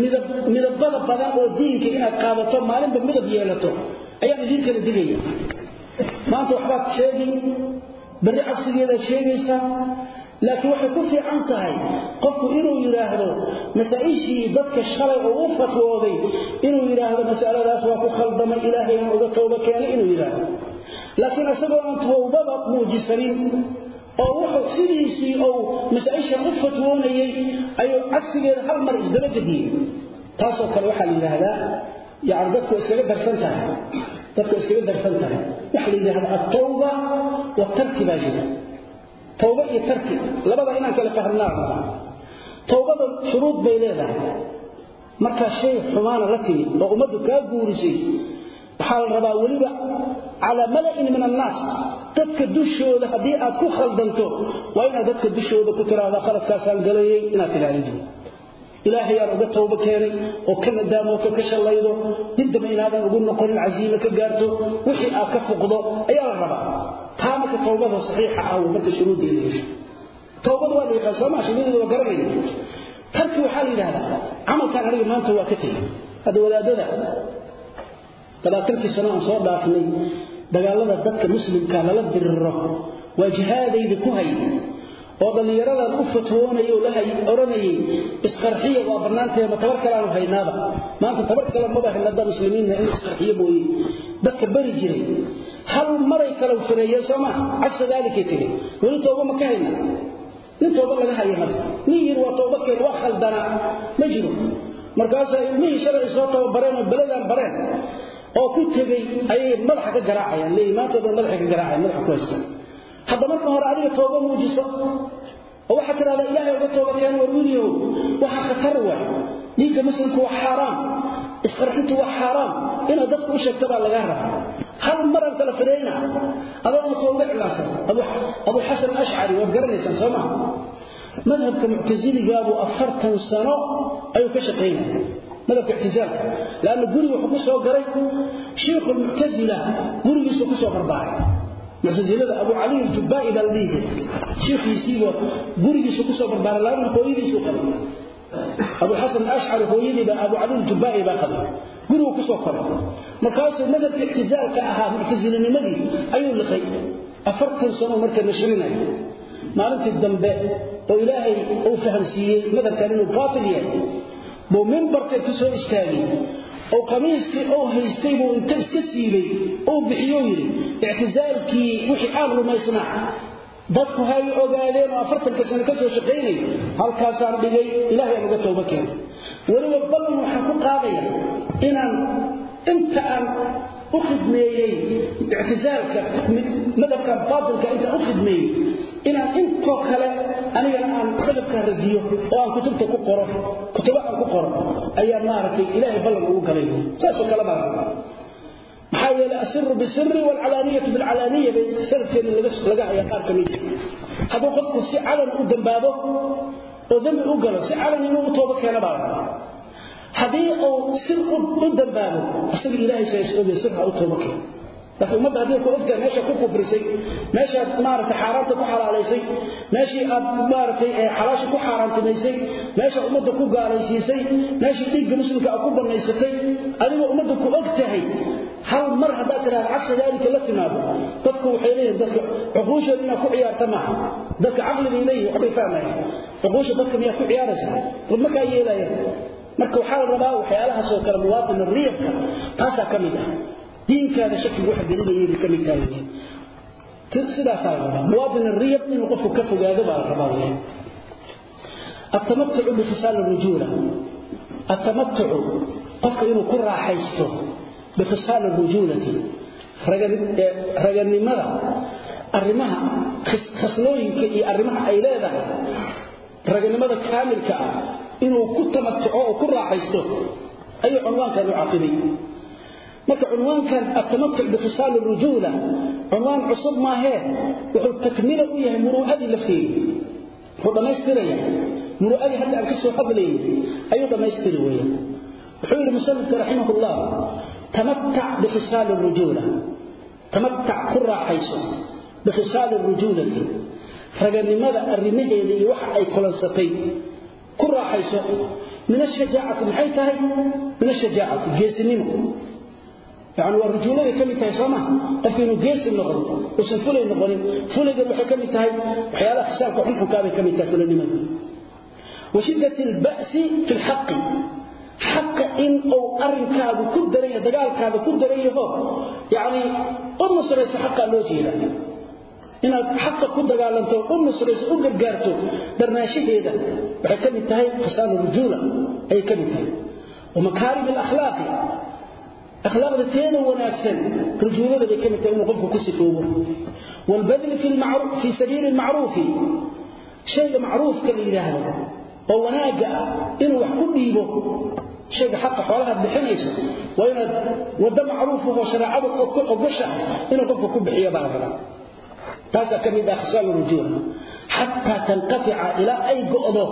midab midabada badan oo diinka inaad qaadato maalinba midab yeelato ayaan idiin kala digaya. Maanta waxbaad sheegi barri cabsigeedaad sheegaysaa laakiin waxay ku fiican tahay qofku inuu yidhaahdo masaa-ishii dadka shalay oo u fatwooday inuu yidhaahdo masaladaas waa ku khaldamay ilaahay aan uga tooba keenay inuu yidhaahdo. Laakiin isagoo aan towbaba muujisanin oo wuxuu sidiisii ou masaa-ishan u fatwoonayey ayuu cagsigeeda hal mar isdaba gediyey taasoo kale waxaa la yidhaahdaa yani dadku iskaga darsan tahay dadku iskaga darsan tahay. Waxa la yidhahda altawba waatarki baa jira tawba iyo tarki labada inaan kala fahamnaa rabaa tawbada shuruud bay leedahay. Markaa shay xumaana la timid oo ummaddu kaa guurisay waxaa la rabaa weliba calaa mala'in min annaas dadka dushooda haddii aad ku khaldanto waa inaad dadka dushooda ku tiraahdaa khaladkaasaan galayay inaad tidhahdin ilaahay aan uga tawbo keenay oo ka nadaamooto ka shallaydo diddaba inaadan ugu noqonin casiime ka gaarto wixii aad ka fuqdo ayaa la rabaa. Taa marka tawbada saxiixa ah marka shuruuddeeda yeesho. Tawbada waa la yaqaan soomaa shuruudeeda waa garanayna tarki waxaa la yidhahdaa camalkan aniga maanta waa ka tegey. Hadda wadaadada labaatankii sano aan soo dhaafnay dagaalada dadka muslimka lala diriro waa jihaadayda ku hay oo dhallinyaradan u fatwoonay oo la odhanayay isqarxiya waa bannaantahe ma tabar kaleaanu haynaaba. Maanta tabar kale maba haynada muslimiinna in isqarxiyo mooye dadka bari jiray hal maray kala fureeyeen sooma cagsa daalikay tegey. Weli tooba ma ka hayna. Nin tooba laga haya male. Nin yiri waa toobakeen waa khaldanaa ma jiro. Markaasaa ilmihii shalay soo tababareen oo beladaan bareen oo ku tegey ayay madaxa ka garaacayaan. Leeyi maanta madaxa ka garaacayan madaxa ku haysta hadda marka hore adiga tooba muujiso. Oo waxaa tidhahdaa ilaahay uga tooba keen war waxa khatar waay. Dhiigga muslimku waa xaaraam. Isqarxintu waa xaaraam. Inaad dadku u sheegta baa lagaa rabaa. Hal maran kala fidayna adoona tooba iclaansan abu xasan ashcari waad garanaysaan soo maa madhabka muctasiligaabuu afartan sano ayuu ka madhabka ictisaalka laanna guriga wuxuu ku soo garay shiikhu lmuctasila gurigiisuu ku soo barbaaray muctasilada abu cali aljubaa'i baa la dhihi jiray shiikhiisiiba gurigiisu ku soo barbaaray laanna hooyadiisuu qabay abu xasan ashcari hooyadii baa abu cali aljubaa'i baa qabay gurigu ku soo koray. Markaasuu madhabka ictisaalka ahaa muctasilinimadii ayuu liqay. Afartan sano marka nashrinaya maalintii dambe oo ilaahay uu fahamsiiyey madhabkan inuu baatil yahay buu mimbarka ku soo istaagay oo qamiiskii uu haystay buu inta iska siibay uu bixiyo yiri i'tizaalkii wixii aan rumaysnaa dadku hay ogaadeen oo afartanka sano ka soo shaqaynay halkaasaan dhigay ilaahay aan uga tooba keenay. Weliba ballan waxaan ku qaadaya inaan inta aan u khidmeeyey ictizaalka madhabkan baatilka intaan u khidmeeyey inaan intoo kale anigana aan madhabka radiyo oo aan kutubta ku qoro kutubo aan ku qoro ayaa maaragtay ilaahay ballan ugu galay. Saasoo kale baa maxaa yeelay asiru bisiri waalcalaaniyatu bilcalaaniya bay salafkeena laga hayaa qaar ka mid hadduu qofku si calan u dambaabo oo dembi haddii uu sir u dambaabo isaga ilaahay saa is ogay sir ha u toobo keeno laakiin ummadda haddii ku meesha ku kufrisay meeshaad maaragtay xaaraanta ku xalaalaysay meeshii aad maaragtay xalaasha ku xaaraantinaysay meesha ummadda ku gaalaysiisay meeshii dhiigga muslimka aad ku bannaysatay adigoo ummadda ku og tahay hal mar haddaad tidhahda cagsa daalika la timaado dadku waxay leeyihiin dadka cuquushooda inaad ku ciyaarta maaha? Dadka caqligay leeyihiin waxbay fahmayaan. Cuquusha dadka miyaad ku ciyaaraysa dad markaa yeelaya marka waxaa la rabaa waxyaalahaasoo kale muwaatin riyabka taasaa ka mid ah diinkaada shakigu waxa gelinayay bay ka mid tahay sidaasaa la rabaa muwaadin riyab inuu qofku ka fogaado baa la rabaa weyaan التمتع بخصال الرجولة التمتع قفك إنه كل راحيسته بخصال الرجولة رجل لماذا الرماها خصلوينك إيه الرماها أي لا رجل لماذا كامل كأ inuu ku tamatuco oo ku raaxaysto ayuu cunwaankan u caaqibay. Marka cunwaankan atamatuc bikhisaal rujuula cunwaan cusub maahee wuxuu takmila u yahay muruu'adii lafteeda wuxuu dhammaystiraya muruu'adii hadda aan ka soo hadlayay ayuu dhammaystiri weeyaan. Wuxuu yidhi musanifka raximahullah tamatac bikhisaal rujuula tamatac ku raaxayso bikhisaal rujuulati raganimada arrimaheeda iyo waxa ay kulansatay ku raaxayso min ashajaacati maxay tahay? Min ashajaacati geesinimo. Yani waa rujuulladay ka mid tahay sooma qofku inuu geesi noqdo uusan fulay noqonin fulaygan waxay ka mid tahay waxyaalaha khisaanka xunxunkaabay ka mid tahay fulanimada wa shiddati alba'si fi lxaqi xaqa in uu arinkaadu ku daran yahay dagaalkaada ku daran yaho yani u nusraysa xaqaa loo jeedaa inaad xaqa ku dagaalanto u nusrayso u gargaarto darnaanshaheeda waxay ka mid tahay xusaan rujuula ay ka mid tahay. Wamakaarim alakhlaaqi akhlaaqda teeda wanaagsan rujuulada bay ka mid tahay inuu qofku ku sifoobo. Walbadl fii sabiili lmacruufi shayga macruufka la yidhaahdo oo wanaagga ah inuu wax ku dhiibo shayga xaqa xoolahaad bixinayso waa inaad waddo macruufa oo shareecadu ogosha inuu qofku ku bixiyo baa la rabaa هذا كم إذا خصال الرجولة حتى تنقطع إلى أي قضاء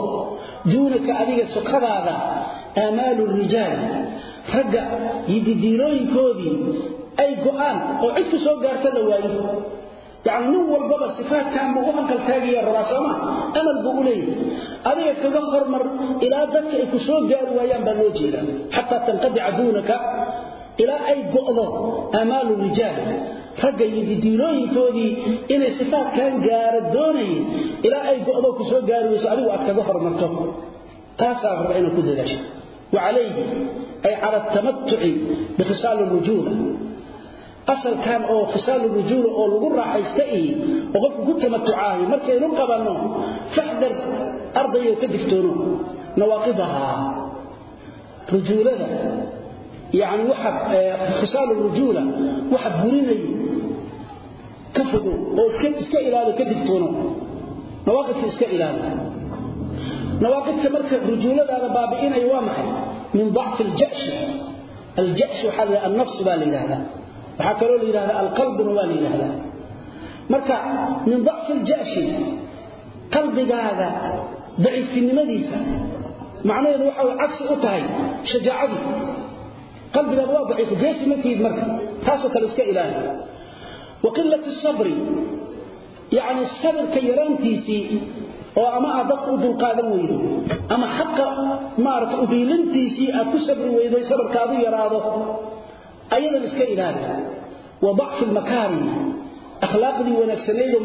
دونك أذيك سكر هذا آمال الرجال ragga yididiilooyinkoodii ay go'aan oo cid ku soo gaarta la waayo yani nin walbaba sifaadkan buu u hankal taagaya rabaa sooma amal buu u leeyahay adiga kaga hormar ilaa dadka ay ku soo gaari waayaan baa loo jeeda ragga iyo didiinooyinkoodii inay sifaadkan gaaro doonayeen ilaa ay go'doo ku soo gaari weyso adigu aad kaga hormarto. Taasaa raba inaad ku dadaasho. Wacalayhi ay cala atamatuci bifisaali rujuula asalkan oo fisaal rujuula oo lagu raaxaysta iyo oo qofku ku tamatucaayo markaynu qabanno faxdar ardayo ka digtoono nawaaqidaha rujuulada يعني وحب خصال الرجولة وحب بريني كفدوا أو إسكائلال كدفتونه نواقض إسكائلال نواقضك مركب رجولة هذا بابئين أيوامها من ضعف الجأش الجأش حال النفس بالي هذا وحكروا لي هذا القلب والي هذا مركب من ضعف الجأش قلبك هذا ضعيف في النمديسة معناه أنه وحاول عكس أتهي qalbiga waa daciif geesi ma tiid marka. Taasoo kale iska ilaahi waqillatu sabri. Yani sabirka yaraantiisii oo ama aad dadka u dulqaadan weydo ama xaqa maarata udiilintiisii aad ku sabri weyday sabarkaadu yaraado ayadan iska ilaali. Wa dacfu lmakaarim akhlaaqdii wanaagsaneyd oo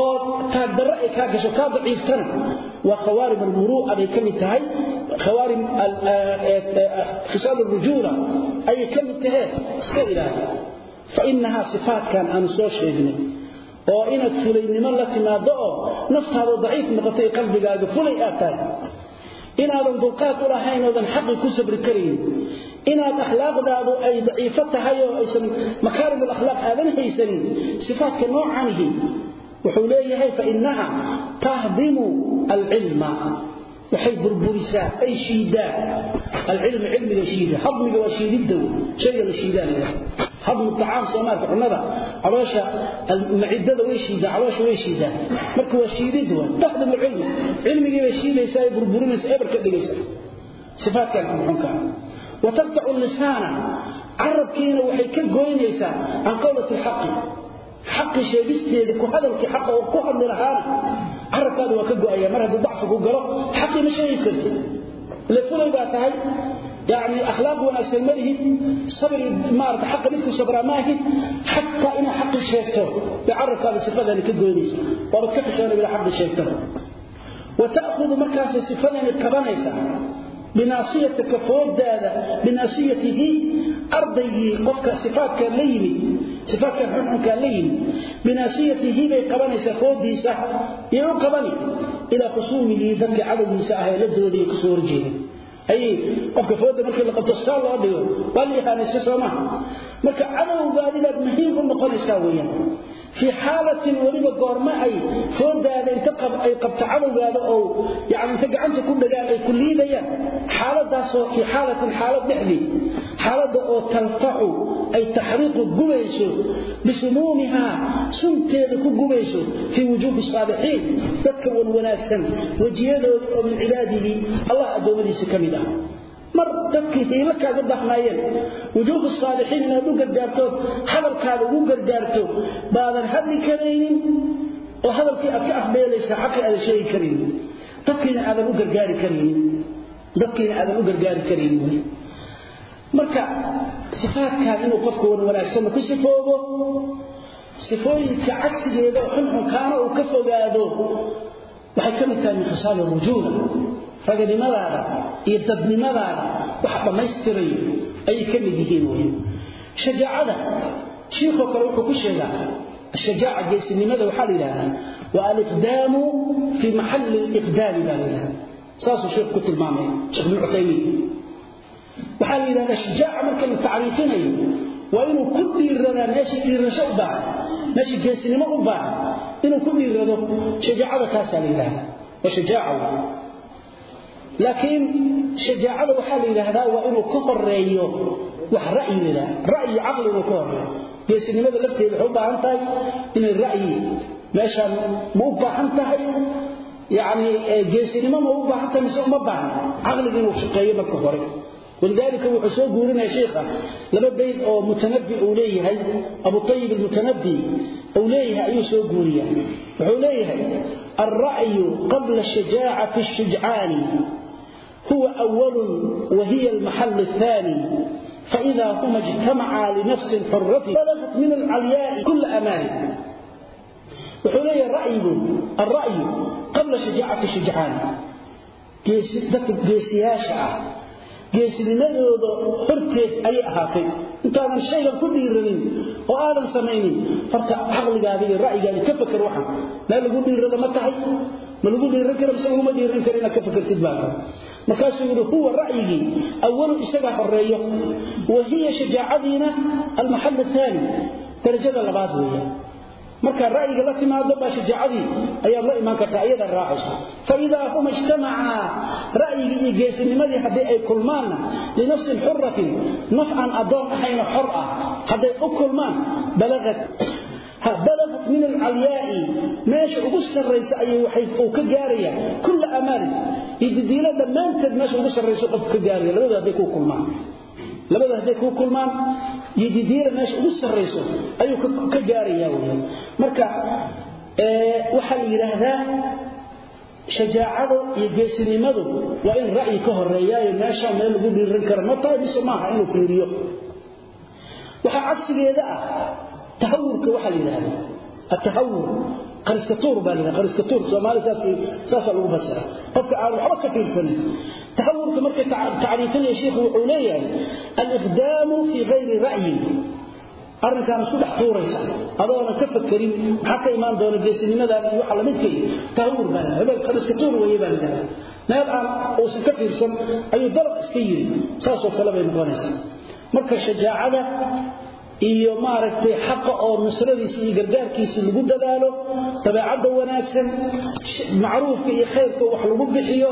oo taagdarro ay kaa gasho kaa daciiftana waa khawaarim almuruu'a bay ka mid tahay. Khawaarim khisaal alrujuula ayay ka mid tahee iska ilaali. Fa sifaatkan aanu soo sheegnay. Oo inaad fulaynimo la timaado oo naftaada daciif noqotay qalbigaaga fulay aad tahay. Inaadan dulqaad u lahayn oodan xaqi ku sabri karayn. Inaad akhlaaqdaadu ay daciifo tahay oo aysan makaarim alakhlaaq aadan haysanin sifaadka noocanihi wuxuu leeyahay fa innaha tahdimu al-ilma. Waxay burburisaa ay shiidaan al-ilm shiida hadmiga waa shiidida shay la shiidaan hadm taam samaarka cunada caloosha macidada way shiida caloosha way shiida marka waa shiidid waa tahdim al-ilm ilmiga way ay burburinaysa ebarka dhigaysa sifaadkan xunka wa taqta'u al-lisana waxay ka gooynaysaa aan qowlatu al-haqq حق شيغستيدا ku hadalki xaq oo ku hadli lahaana carabkaadu waa ka go'aya mar haddii dacfi ku galo xaqi ma sheegi karti la fulay baa tahay يعني أخلاق ونأسل مره صبر مارك حق مثل صبر ماهي حتى إن حق الشيطان بعرف هذا صفة ذلك الدونيس وبتكفش أنا بلا حق الشيطان وتأخذ مركز صفة ذلك كبانيسا binaasiyataka foodaada binaasiyatihi ardaygii qofka sifaadka la yimid sifaadkan xunxunkaa la yimid binaasiyatihi bay qabanaysaa foodiisa iyo u qabani ilaa khusuumigii dadka cadowgiisa ah ee la doodaya ku soo horjeeday ayay qofka fooda markii la qabto saa loo dhigo waa la ihaanaysa soomaha marka cadowga adigaad muhiim u noqonaysaa weyaan fii xaalatin ay qabto canowgaada oo yani inta gacanta ku dhagaan ay ku liidayaan xaaladaasoo fii xaalatin xaalad dhexdii xaaladda oo talfaxu ay taxriiqu gubayso bisumuumihaa sunteeda ku gubayso fii wujuuhi saalixiin dadka wanwanaagsan wejiyadooda oo min cibaadihi allah addoommadiisa ka mid ah. Mar dadkii hiilo kaaga bahnaayeen wujuuhu saalixiin inaad u gargaarto hadalkaada ugu gargaarto baadan hadli karaynin oo hadalkii aad ka afbeelaysa xaqii aadan sheegi karaynin dadkiina aadan u gargaari karaynin dadkiina aadan u gargaari karaynin marka sifaadkan inuu qofka wan wanaagsanna ku sifoobo sifooyinka cagsigeeda xunxunkaana uu ka fogaado waxay ka mid tahay min khisaal rujuula raganimadaada iyo dadnimadaada wax dhammaystirayo ayay ka mid yihiin shajaacada shiikhoo kale wuxuu ku sheegaa ashajaaca geesinimada waxaa la yidhahdaa waa aliqdaamu fii maxalli liqdaami baa la yidhahdaa saasuu sheekhu ku tilmaamay sheekh ibnu cuthaymiin waxaa la yidhahdaa shajaaca marka la tacriifinayo waa inuu ku dhiiradaa meesha dhiirasho u baahan meesha geesinimo u baahan inuu ku dhiirado shajaacada taasaa la yidhahdaa waa shajaaca laakiin shajaacada waxaa la yidhaahdaa waa inuu ka horeeyo wax ra'yi la ra'yi caqli inuu ka horeeyo geesinimada lafteeda waxay u baahan tahay inay ra'yi meeshaan ma u baahan tahay yani geesinimo ma u baahan tahay mise uma baahan caqliga inuu shaqeeyo marka hore ولذلك وحسو قولنا يا شيخة لما بيت أو متنبي أوليه أبو طيب المتنبي أوليه أيسو قوليا وحوليه الرأي قبل الشجاعة الشجعان هو أول وهي المحل الثاني فإذا هما اجتمعا لنفس حرة بلغت من العلياء كل أمان وحوليه الرأي الرأي قبل شجاعة الشجعان geesiyaasha ah geesinimadooda horteed ayay ahaatay intaadan shaygan ku dhiiranin oo aadan samaynin horta caqligaada iyo ra'yigaada ka fakar waxan meel lagu dhiirado ma tahay ma lagu dhiiran karo mise uguma dhiiran karo inaad ka fakartid baa markaasuu yidhi huwa ra'yigii awalu isagaa horeeyo wa hiya shajaacadiina almaxal athani darajada labaad weeye marka ra'yiga la timaado baa shajaacadii ayaad la imaan kartaa iyada raacayso fa idaa huma ijtamacaa ra'yigii iyo geesinimadii haddii ay kulmaanna linafsin xuratin naf aan addoon ahayna xor ah hadday u kulmaan balagat balagat min alcalyaai meesha ugu sarraysa ayay waxay uu ka gaaraya kulla amaanin iyo didiilo dhammaanteed meesha ugu sarraysa qofku ka gaaraya. Labadu hadday ku kulmaan. Labada hadday ku kulmaan iyo didiila meesha ugu sarrayso ayuu ka gaarayaa wey marka waxaa la yidhaahdaa shajaacadu iyo geesinimadu waa in ra'yi ka horeeyaayo meeshaa meel lagu dhiiran karo. Ma tahawurka waxaa la yidhahdaa atahawur qariskatuur baa la qariskatuur soomaali saasaa lagu fasira qofka aan waxba ka fiirsanin tahawurka markay tacriifinaya sheikhu wuxuu leeyahay aliqdaamu fii gayri ra'yin arrinkaan isku dhex tuuraysa adoonan ka fakerin maxaa ka imaan doona geesinimadaan iyo waxa lamidkay tahawur baa la hebel qariskatuur weeye baa la yidhahdaa meel aan uusan ka fiirsan ayuu dalab iska yiri saasoo kale bay noqonaysaa marka shajaacada iyo maaragtay xaqa oo nusradiisa iyo gargaarkiisa lagu dadaalo dabeecadda wanaagsan macruufka iyo khayrka wax lagu bixiyo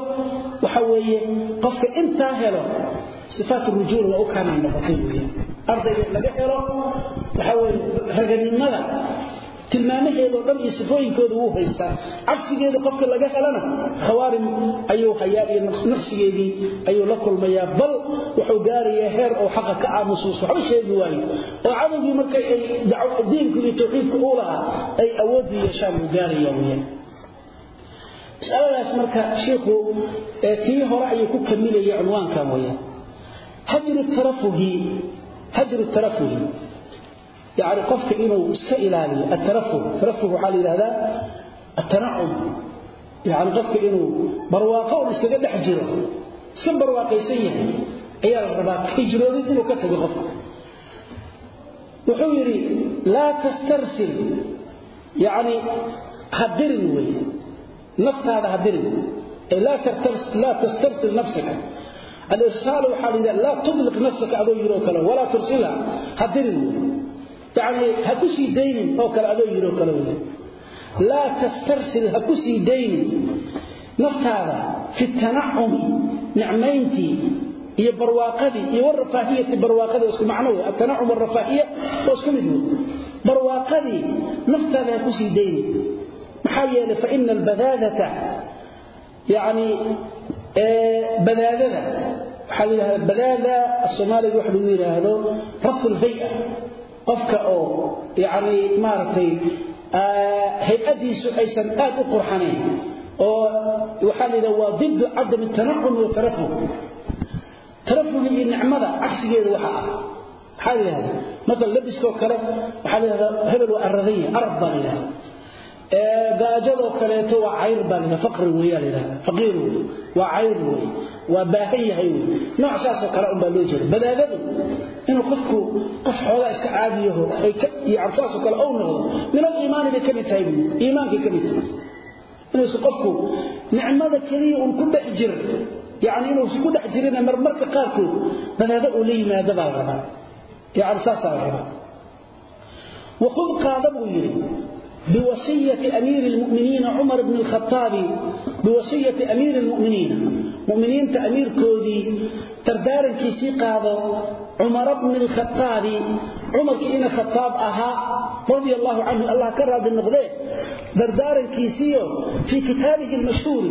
waxa weeye qofka intaa helo sifaat rujuul waa u kaamil noqotay ardayga laga helo waxa weeye raganimada tilmaamaheedoo dhan iyo sifooyinkooda wuu haystaa. Cagsigeeda qofka laga helana khawaarim ayuu hayaa iyo naqsigeedii ayuu la kulmayaa. Bal wuxuu gaarayaa heer oo xaqa ka aamusuus waxba sheegi waayo. Oo cadowgii markay ay diinku iyo tawxiidka uu lahaa ay awooddu yeeshaan buu gaarayaa weyaan masaladaas marka shiikhu tii hore ayuu ku kamilaya cunwaankan weyaan hajru tarafuhi hajru tarafuhi يعني قفك إنه اسك إلالي الترفه الترفه حال إلى هذا التنعم يعني قفك إنه برواقه واسك قد حجره اسك برواقه سيئ أيها الرباك حجره إنه كتب غفك وحيري لا تسترسل يعني هدرن وي نفت هذا هدرن لا تسترسل, لا تسترسل نفسك الإرسال حال لا تطلق نفسك أبو يروك له ولا ترسلها هدرن وي يعني هكسي دين أو كلا أدو يرو كلا لا تسترسل هكسي دين نفت هذا في التنعم نعمينتي هي برواقدي هي والرفاهية برواقدي واسكو معنوي التنعم والرفاهية واسكو مدو برواقدي نفت هذا هكسي دين محايا فإن البذاذة يعني آه بذاذة waxaa la yidhahdaa badaada soomaaliga waxa lagu yidhaahdo raful hay-a qofka oo yacni maaragtay hay'adiisu aysan aad u qurxanayn oo waxaa la yidhaha waa diddu cadami tanacumi wa tarafuh tarafuhi iyo nicmada cagsigeeda waxa ah. Maxaa la yidhahda maala labiskoo kale waxaa la yidhahdaa hebel waa aradan yahay arab baa la yidhahda gaajadoo kaleeto waa cayr baa la faqri weeyaa la yidhahda faqiir wey waa cayr wey waa baahan yahay wey. Nooc saasoo kale unbaa loo jira badaadadu inuu qofku qof xoogaa iska caadiyaho iyo cabsaasoo kale ou noqdo min al iimaani bay ka mid tahay buy iimaankay ka mid tahay. Inuusa qofku nicmada keliya uun ku dhex jir yacni inuusa ku dhex jirina marmarka qaarkood badaado uu la yimaado baa la rabaa. Yacni saasaa la rabaa. Wakud qaada buu yidhi biwasiyati amiiri lmuminiina cumar bni alkhaabi biwasiyati amiiri lmuminiina muminiinta amiirkoodii dardaarankiisii qaado cumar bni alkhaaabi cumarkii ina khaaab ahaa radia allahu canhu allah ka raadi noqdee dardaarankiisiiyo fii kitaabihi almashhuuri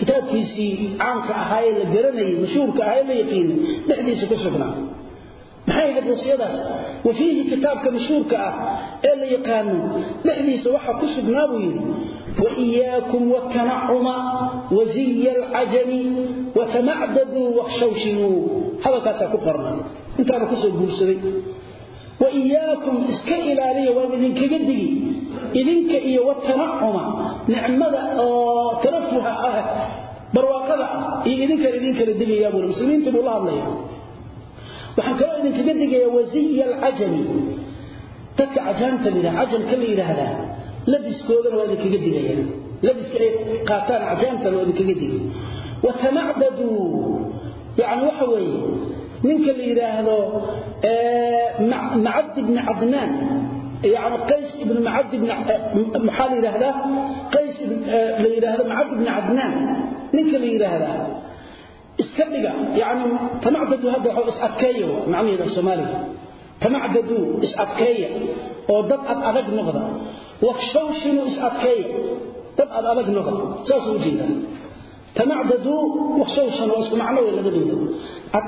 kitaabkiisii caamka ahaa ee la garanayay mashhuurka ahaa ee la yaqiinay dhexdiisa ku maxay ahayd wasiyadaas wafiihi kitaabka mashhuurka ah ee la yaqaano dhexdiisa waxa ku sugnaa buu yidhi waiyaakum watanacuma waziya alcajami watamacdaduu wakshawshinuu hadalkaasaa ku qorna intaana ku soo guursaday. Waiyaakum iska ilaaliya waan idinkaga digi idinka iyo watanacuma nicmada oo tarafuha ah barwaaqada iyo idinkan idinkala digayaa buuri muslimiinta buu la hadlaya waxaan kaloo idinkaga digayaa wasiya alcajami dadka cajaamta la cajamka la yidhaahdaa labiskoodana waa idinkaga digaya labiska ay qaataan cajaamtana waa idinkaga digay watamacdaduu yani waxa weeye ninka la yidhaahdo macad ibni cadnaan يعني قيس ابن معد بن محال يراهدا قيس لا يراهدا معد بن عدنان نينك لا يراهدا iska dhiga yani tamacdadu hadda waxuu is-adkeeya macnaheeda soomaaliga tamacdadu is-adkeeya oo dad ad adag noqda. Wakshawshinu is-adkeeya dad ad adag noqda. Saasuu ujeeda tamacdadu wakshawshan waa isku macno wey labadooda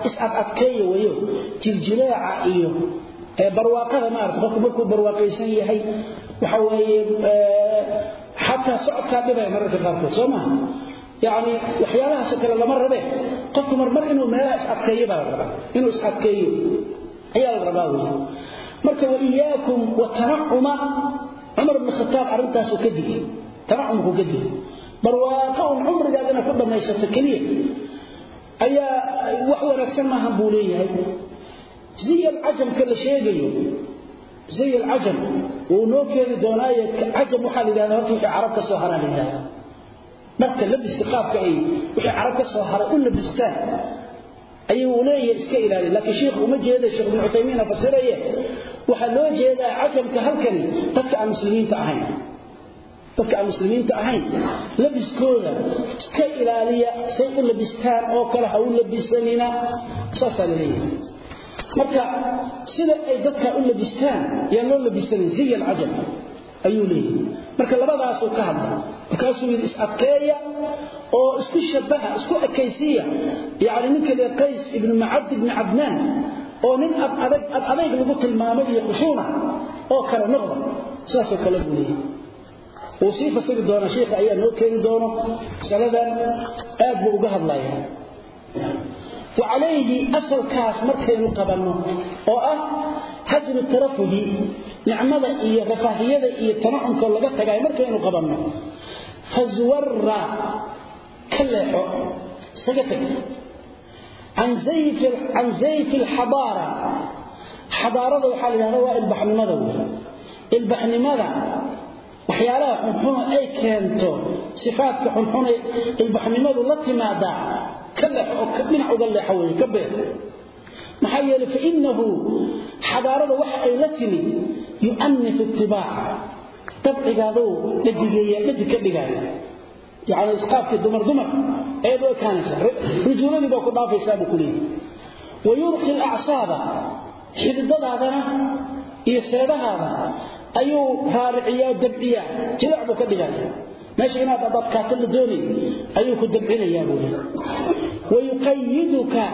is-ad adkeeya weyo jiljilaaca iyo barwaaqada maarata qofku markuu barwaaqaysan yahay waxa weeye xataa يعني وحيالها سكر لما ربه قفت مرمر إنه ما إسعدكيه بقى الربا إنه إسعدكيه هي الرباوي مركا وإياكم والتنعم عمر بن الخطاب عرمتها سكده تنعمه كده برواقع عمر قادنا كل ما يسسكنيه أي وحوة نفسنا هنبوليه زي العجم كل شيء زي العجم ونوكي دوناية عجم وحال إذا نهرت في عربك سوهران لله marka labiska qaabka ay wixii carab ka soo haray u labistaan. Ayuu leeyahay iska ilaali laakiin sheekhu uma jeedo sheekh ibn Uthaymeen fasiraye. Waxa loo jeedaa ajamka halkan dadka aan muslimiinta ahayn. Dadka aan muslimiinta ahayn labiskooda iska ilaaliya say u labistaan oo kale ha u labisanina saasaa leeyahay. Marka sida ay dadka u labistaan yaa loo labisanin ziya alajam ayuu leeyahay. Marka labadaas uu ka hadlay markaasuu yidhi is-adkeeya oo isku shabaha isku ekaysiya yani ninka qays ibnu macad ibni cadnaan oo nin ad adag ad lagu tilmaamay iyo khushuuna oo kale noqda. Saasoo kale buu leeyahay. Wuu sii fasiri doonaa sheikha ayaa noo keeni doono. Masaladan aad buu uga hadlaya وعليه أصل كاس مركين قبلنا وأه هجر الترفه نعمة إيه رفاهية إيه تنعم كل لغة تقاي مركين قبلنا فزور كلحه سجتك عن زيف عن زيف الحضارة حضارة وحال هذا هو البحر ماذا البحر ماذا waxyaalaha xunxun ay keento sifaadka xunxun ay ilbaxnimadu la timaada kala oo dhinac uga leexo way ka beer maxay yeelay fa innahu xadaarada waxa ay la timi yu'annif ittibaa tabcigaadu dhadigeeya dhadig ka dhigaya yaani isqaafki dumar dumar ee doo kaanaysa rijuuladi ku dhaafaysa buu kuleeyahay wayurqi al-a'saaba xididadaadana iyo seedahaada ayuu raariciya dabciya. Jilac buu ka dhigaya meesha inaad adadkaato la doonay ayuu ku dabcinayaa buuli wayuqayiduka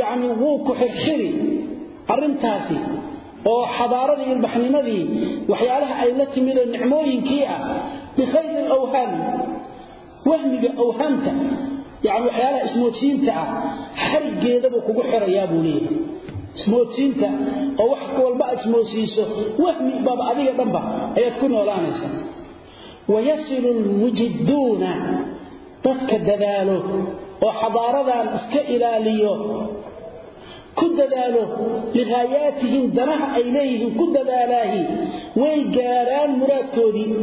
yacni wuu ku xirxiri arrintaasi oo xadaaradii ilbaxnimadii waxyaalaha ay la timid ee nicmooyinkii ah bikhayri alawhaam wahmiga awhaamta yacni waxyaalaha ismoojiinta ah xariggeedabuu kugu xirayaa buu leeyahay ismoodsiinta oo wax walba ismoodsiiso wahmi baaba adiga dhanba ayaad ku noolaanaysaa. Wayasilu lmujidduuna dadka dadaalo oo xadaaradan iska ilaaliyo ku dadaalo lighaayaatihim danaha ay leeyihiin ku dadaalaahi way gaaraan muraadkoodii.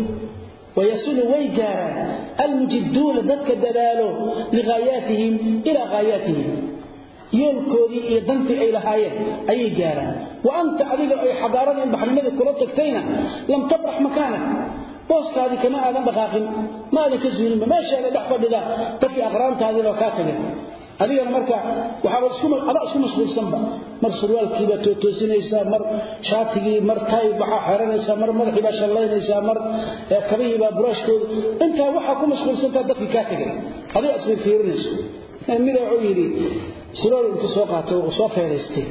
Wayasilu way gaaraan almujiduuna dadka dadaalo lighaayaatihim ilaa haayaatihim yoolkoodii iyo dantii ay lahaayeen ayay gaaraan. Wa anta adiga ay xadaarada ilbaxnimadii kula tagtayna lam tabrax makaanak booskaadii kama aadan dhaqaaqin ma ka zuulinba meeshaada dhex fadhida dadkii aqraantaadiina waa kaa tageen adigana marka waxaaba isku mashquulsanba. Mar surwaalkiibaa tootoosinaysaa mar shaatigii mar tay baxaa xeranaysaa mar madaxiibaa shallaynaysaa mar kabihiibaa buraashkooda. Intaa waxaa ku mashquulsantaa dadkii kaa tegay adiga isfiirfiirinayso mida wuxuu yidhi intuu soo qaato uu soo feedaystay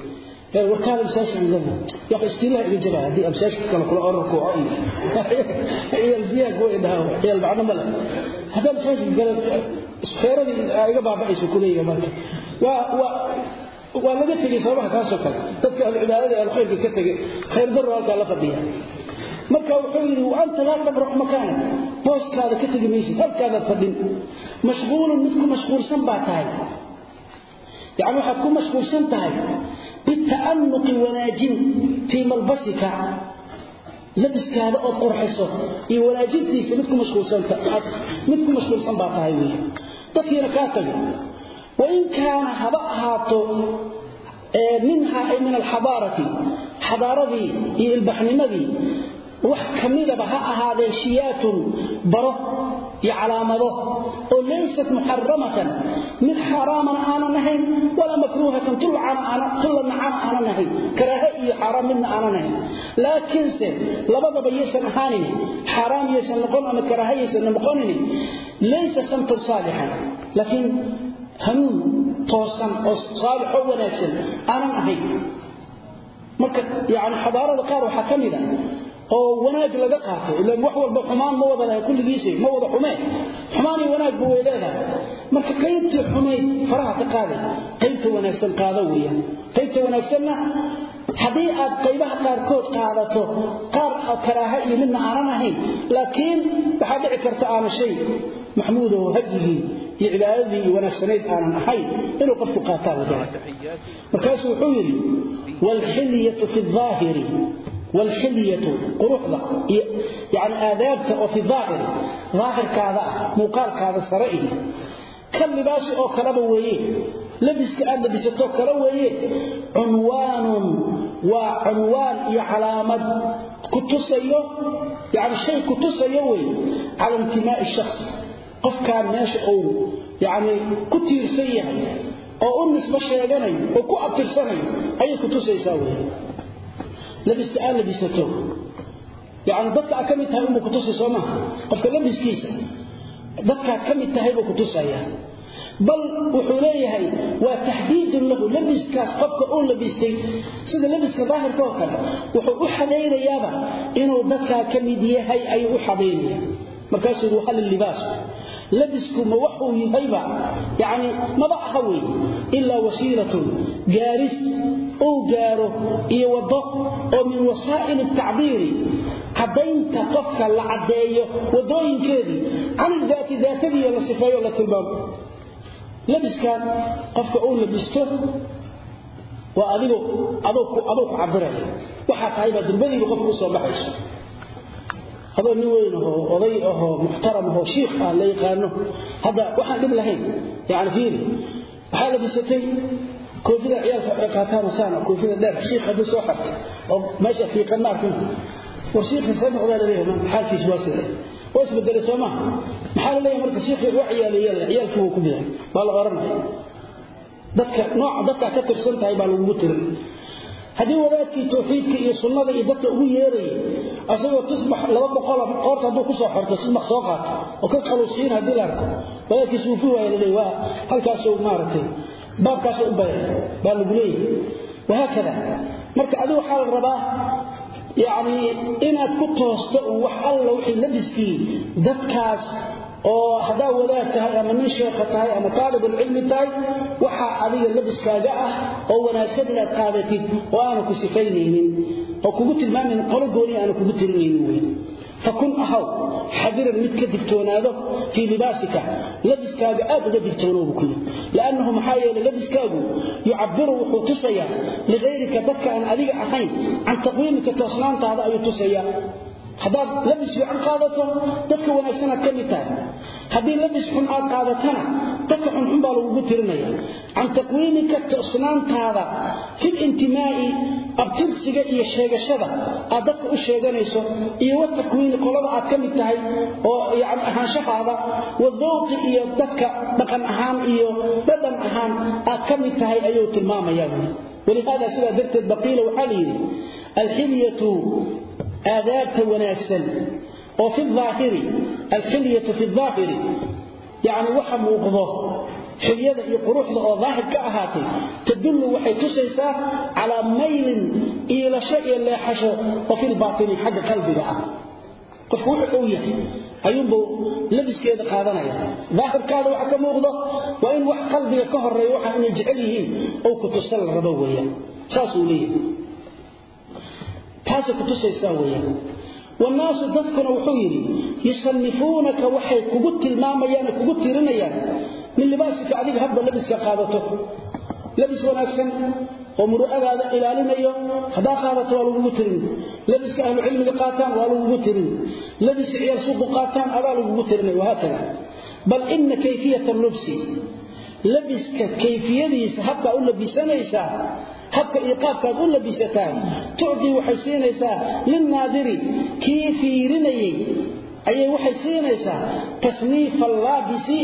warkaada masaajka cindana yaa istiilaha iga jabaa haddii masaajka kale kula orarku ciyal biyaha kuwa idhaha ciyal bacno male haddaa masaajka gala feeradii iga baaba'aysa kuleeyaha marka. Waa waa waa laga tegey sababaha kaasoo kale. Dadka ahlucibaadada alkhayrka ka tegay khayr daro halkaa la fadhiya. Marka wuxuu yidhi wa anta laa tabrax makaanak booskaada ka tegi maysid halkaadaad fadhin. Mashquulun mid mashquulsan baa tahay yacni waxaad ku mashquulsan tahay bita'anuqi wanaajin fii malbasika. Labiskaada ood qurxiso iyo wanaajintiisa mid ku mashquulsanmid ku mashquulsan baa tahay wey dadkiina kaa tago wain kaana haba ahaato minhaa ay min alxadaarati xadaaradii iyo ilbaxnimadii wax ka midaba ha ahaadeen shiyaatun baro iyo calaamado oo laysat muxaramatan. Mid xaaraamana aanan ahayn walaa makruuhatan tulla nacana aanan ahayn karaahe iyo xaaraam midna aanan ahayn laakiinse labadaba yaysan ahaanin xaaraam yaysan noqon ama karaahe yaysan noqonin laysa samtan saalixan laakiin hanuun toosan oo saalixoo wanaagsan aanan ahayn. Marka yani xadaarada qaar waxaa ka mid a oo wanaag laga qaato ila wax walba xumaan ma wada laha kulligiisa ma wada xumee xumaan iyo wanaag buu leedahay. Marka qaybtii xumayd faraha ka qaaday. Qaybta wanaagsan qaado weeyaan. Qaybta wanaagsanna haddii aad qaybaha qaarkood qaadato qaar karaaha iyo midna aanan ahayn laakiin waxaa dhici karta aana shay maxmuudaho hadyigii iyo cibaadadii iyo wanaagsanayd aanan ahayn inuu qofku qaataa la jara markaasuu wuxuu yidhi waalxilyatu fi aahiri waalxilyatu quruxda iyo yani aadaabta oo fi daahiri daahirkaada ah muuqaalkaada sare iyo ka libaasi oo kaleba weeye labiska aad labisatoo kale weeye cunwaanun waa cunwaan iyo calaamad ku tusayo yani shay ku tusayo wey cala intimaa'i shakhsi qofkaan meesha uu yani ku tiirsan yahay oo u ku ku labiska aad labisato. Yani dadka aad ka mid tahay unbuu kutusay soo maaha qofka labiskiisa dadkaad ka mid tahay buu kutusaya bal wuxuu leeyahay waa taxdiidun lahu labiskaas qofka uu labistay. Sida labiska daahirka oo kale wuxuu u xadaynayaaba inuu dadkaa ka mid yahay ayuu u xadaynaya markaasuu yidhi hal libaasu labisku ma waxuu yahayba? Yani maba aha wey ilaa wasiilatun gaaris uu gaaro iyo waddo oo min wasaa'il tacbiiri caddaynta qofka la caddeeyo waddooyinkeedii can ildaati daatadiiyo la sifeeyo la tilmaamo. Labiskan qofka uu labisto waa adigu aduu ku cabiraya waxaa tahay baa durbadiiba qofka u soo baxayso. Adoo nin weyn ahoo oday ahoo muxtaram ahoo shiikh ah la yaqaano hadda waxaan dhib lahayn yani fiiri waxaa labisatay koofida ciyaalka ay qaataan saana koofida dheer shiikh hadduu soo xarto oo meesha fiiqan ma arkin war shiikha see noqdaa la leeyahay xaalkiis waa sida waa isbedelay soo maaha maxaa leeyahay marka shiikhi waa ciyaaleeyeen ciyaalkii wuu ku biday baa la oranaya dadka nooca dadka ka tirsan tahay baa lagu tirin haddii wadaadkii tawxiidka iyo sunnada iyo dadka ugu yeerayay asagoo tusbax laba boqol qoorta hadduu ku soo xorto tusbax soo qaato oo ka qaluusiin haddii la arko wadaadkii suufi waaya la leeyahay halkaasuu maaragtay baabkaas u bayr baa lagu leeyahay. Wahaakada marka adigu waxaa la rabaa yacni inaad ku toosto un wax alla wixii labiskii dadkaas oo haddaa wadaad tahay ama nin sheekha tahay ama taalibulcilmi tahay waxaa adiga labiskaaga ah oo wanaagsan inaad qaadatid oo aanu ku sifaynaynin oo kugu tilmaamaynin qolo gooni aanu kugu tirinaynin wey fakun ahaw xadiran mid ka digtoonaado fii libaasika. Labiskaaga aad uga digtoonoobu ku yidhi liannahu maxaa yeele labiskaagu yucabiru wuxuu tusayaa lihayrika dadka aan adiga ahayn can taqwiimika toosnaantaada ayuu tusayaa haddaad labis fiican qaadato dadka wanaagsanaad ka mid tahay. Haddii labis xun aad qaadatana dadka xunxun baa lagugu tirinaya can taqwiimika toosnaantaada fil intimaa'i abtirsiga iyo sheegashada aad dadka u sheeganayso iyo watakwiini qolada aad ka mid tahay oo yani ahaanshahaada wadawqi iyo dadka dhaqan ahaan iyo dhadhan ahaan aad ka mid tahay ayuu tilmaamaya walihaada sidaa darteed baqiila waxaa la yidhi alxilyatu aadaabta wanaagsan oo fi aahiri alxilyatu fi aahiri yani waxa muuqdo xilyada iyo quruxda oo daahir ka ahaatay tadullu waxay tusaysaa calaa maylin iilasho iyo leexasho oo fi lbaatini xagga qalbiga ah. Qofku wuxuu uu yahay ayuunbuu labiskeeda qaadanaya. Daahirkaada waxa ka muuqdo waa in wax qalbiga ka horreeya waxa jecel yihiin ou rabo weeyaan. Saasuu leeyahay taasay ku tusaysaa weeyaan. Dadkuna wuxuu yidhi yusanifuunaka waxay kugu tilmaamayaan kugu tirinayaan min libaasika adiga hadba labiska qaadato. Labis wanaagsan oo muru'adaada ilaalinayo haddaa qaadato waa lagugu tirin. Labiska ahlu cilmiga qaataan waa lagugu tirin. Labiska ciyaal suuqu qaataan adaa lagugu tirinay wahaakada bal ina kayfiyata lubsi labiska kayfiyadiisa habkaa u labisanaysaa habka iyo qaabkaad u labisataa tucdii waxay siinaysaa lilnaadiri kii fiirinayay ayay waxay siinaysaa tasniifa allaabisi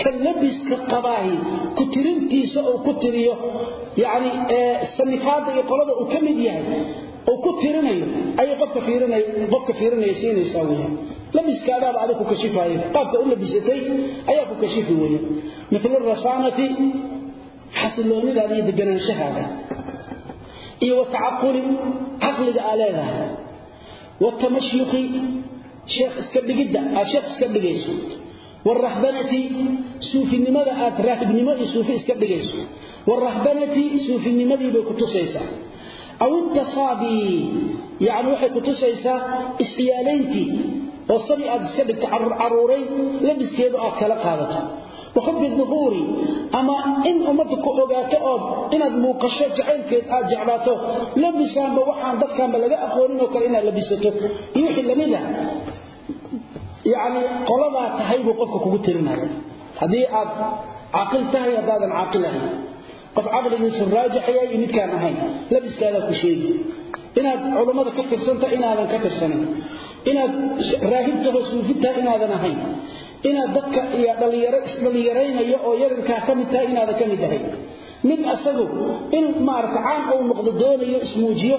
ka labiska qabaahi ku tirintiisa uu ku tiriyo yani sanifaadda iyo qolada uu ka mid yahay uu ku tirinayo ayay qofka fiirinaya siinaysaa weya labiskaadaaba adig ku kashifaaya qaabka u labisatay ayaa ku kashifi weya mitlu rasaanati xasiloonidaada iyo deganaanshahaada iyo watacaquli caqliga aa leedahay. Watamashyuqi sheekh iska dhigidda aad sheekh iska dhigayso. Waalrahbanati suufinimada aad raahibnimo iyo suufi iska dhigayso. Waalrahbanati suufinimadii bay ku tusaysaa. Aw itasaabii yani waxay ku tusaysaa isciyaalayntii oo sabi aad iska dhigto caruurayn labiskeedu aad kala qaadato waxubbi duhuuri ama in ummadda ku ogaato ood inaad muuqasho jacaylkeed aad jeclaato labisaanba waxaan dadkaanba laga aqoonin oo kale inaad labisato iyo wixii la mid a yacni qoladaa tahay buu qofka kugu tirinaya haddii aad caaqil tahay haddaadan caaqil ahayn qof caqligiisu raajaxaya iyo midkaan ahayn labiskaadaa ku sheegi inaad culummada ka tirsantahay inaadan ka tirsanayn inaad dadka iyo dhalinyaro isdhallinyaraynayo oo yarinkaa ka mid tahay inaadan ka mid ahayn mid asagu in maarata caan uu noqdo doonayo ismuujiyo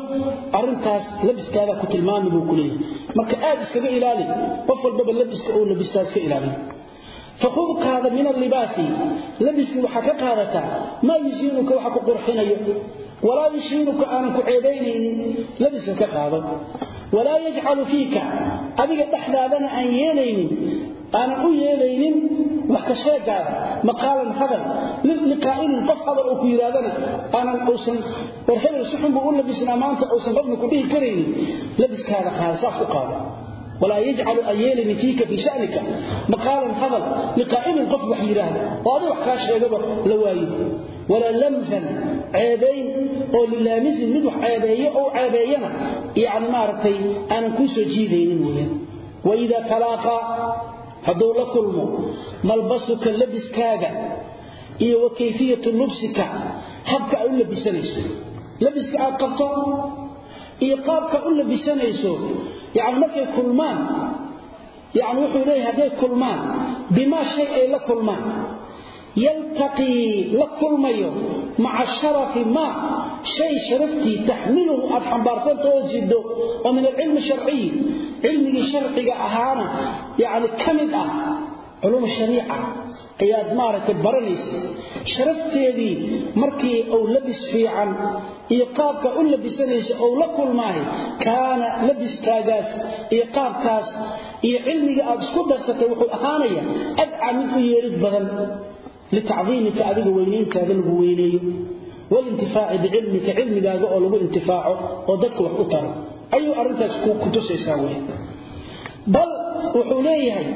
arintaas labiskaada ku tilmaami buu ku leeyahay. Marka aad iskaga ilaali qof walbaba labiska uu labistaa iska ilaali fakhud qaada min allibaasi. Labiskii waxaa ka qaadataa maa yusiinuka waxa ku qurxinayo? Walaa yushiinuka aanan ku ceebaynaynin. Labiska ka qaado. Walaa yajcalu fiika? Adiga dhexdaadana aan yeelaynin aanan u yeelaynin wax ka sheegaada maqaalan hadal liqaa'ilin qof hadal uu ku yidhaahdana aanan uusan war hebel si xun buu u labisnaa maanta uusan qofna ku dhihi karaynin labiskaada qaada saas u qaado walaa yajcalu an yeelini fiika fii shanika. Maqaalan hadal liqaa'ilin qof wax yidhaahda oo adi wax kaa sheegaba la waayo. Walaa lamsan ceebayn oo lilaamisin mid wax ceebeeyo ou ceebeeyana yani hadduu la kulmo malbasuka labiskaaga iyo wa kayfiyatu lubsika habka aad u labisanayso. Labiska aad qabto iyo qaabka u labisanayso yani markay kulmaan yani wuxuu leeyahay hadday kulmaan bimaa shay ay la kulmaan yaltaqii la kulmayo maca sharafi maa shay sharaftii taxmiluhu aad xambaarsantao sido oo min alcilmi sharciyi cilmigii sharciga ahaana yani ka mid ah culuum shariica ayaad maaragtay baranaysa. Sharafteedii markii uu labis fiican iyo qaabka u labisanaysa ou la kulmaahay kaana labiskaagaas iyo qaabkaas iyo cilmiga aad isku darsatay wuxuu ahaanaya adca mid u yeerid badan litacdiimika adiga weynayntaada lagu weyneeyo walintifaaci bicilmika cilmigaaga oo lagu intifaaco oo dadka wax u taro ayuu arrintaas ku tusaysaa wey bal wuxuu leeyahay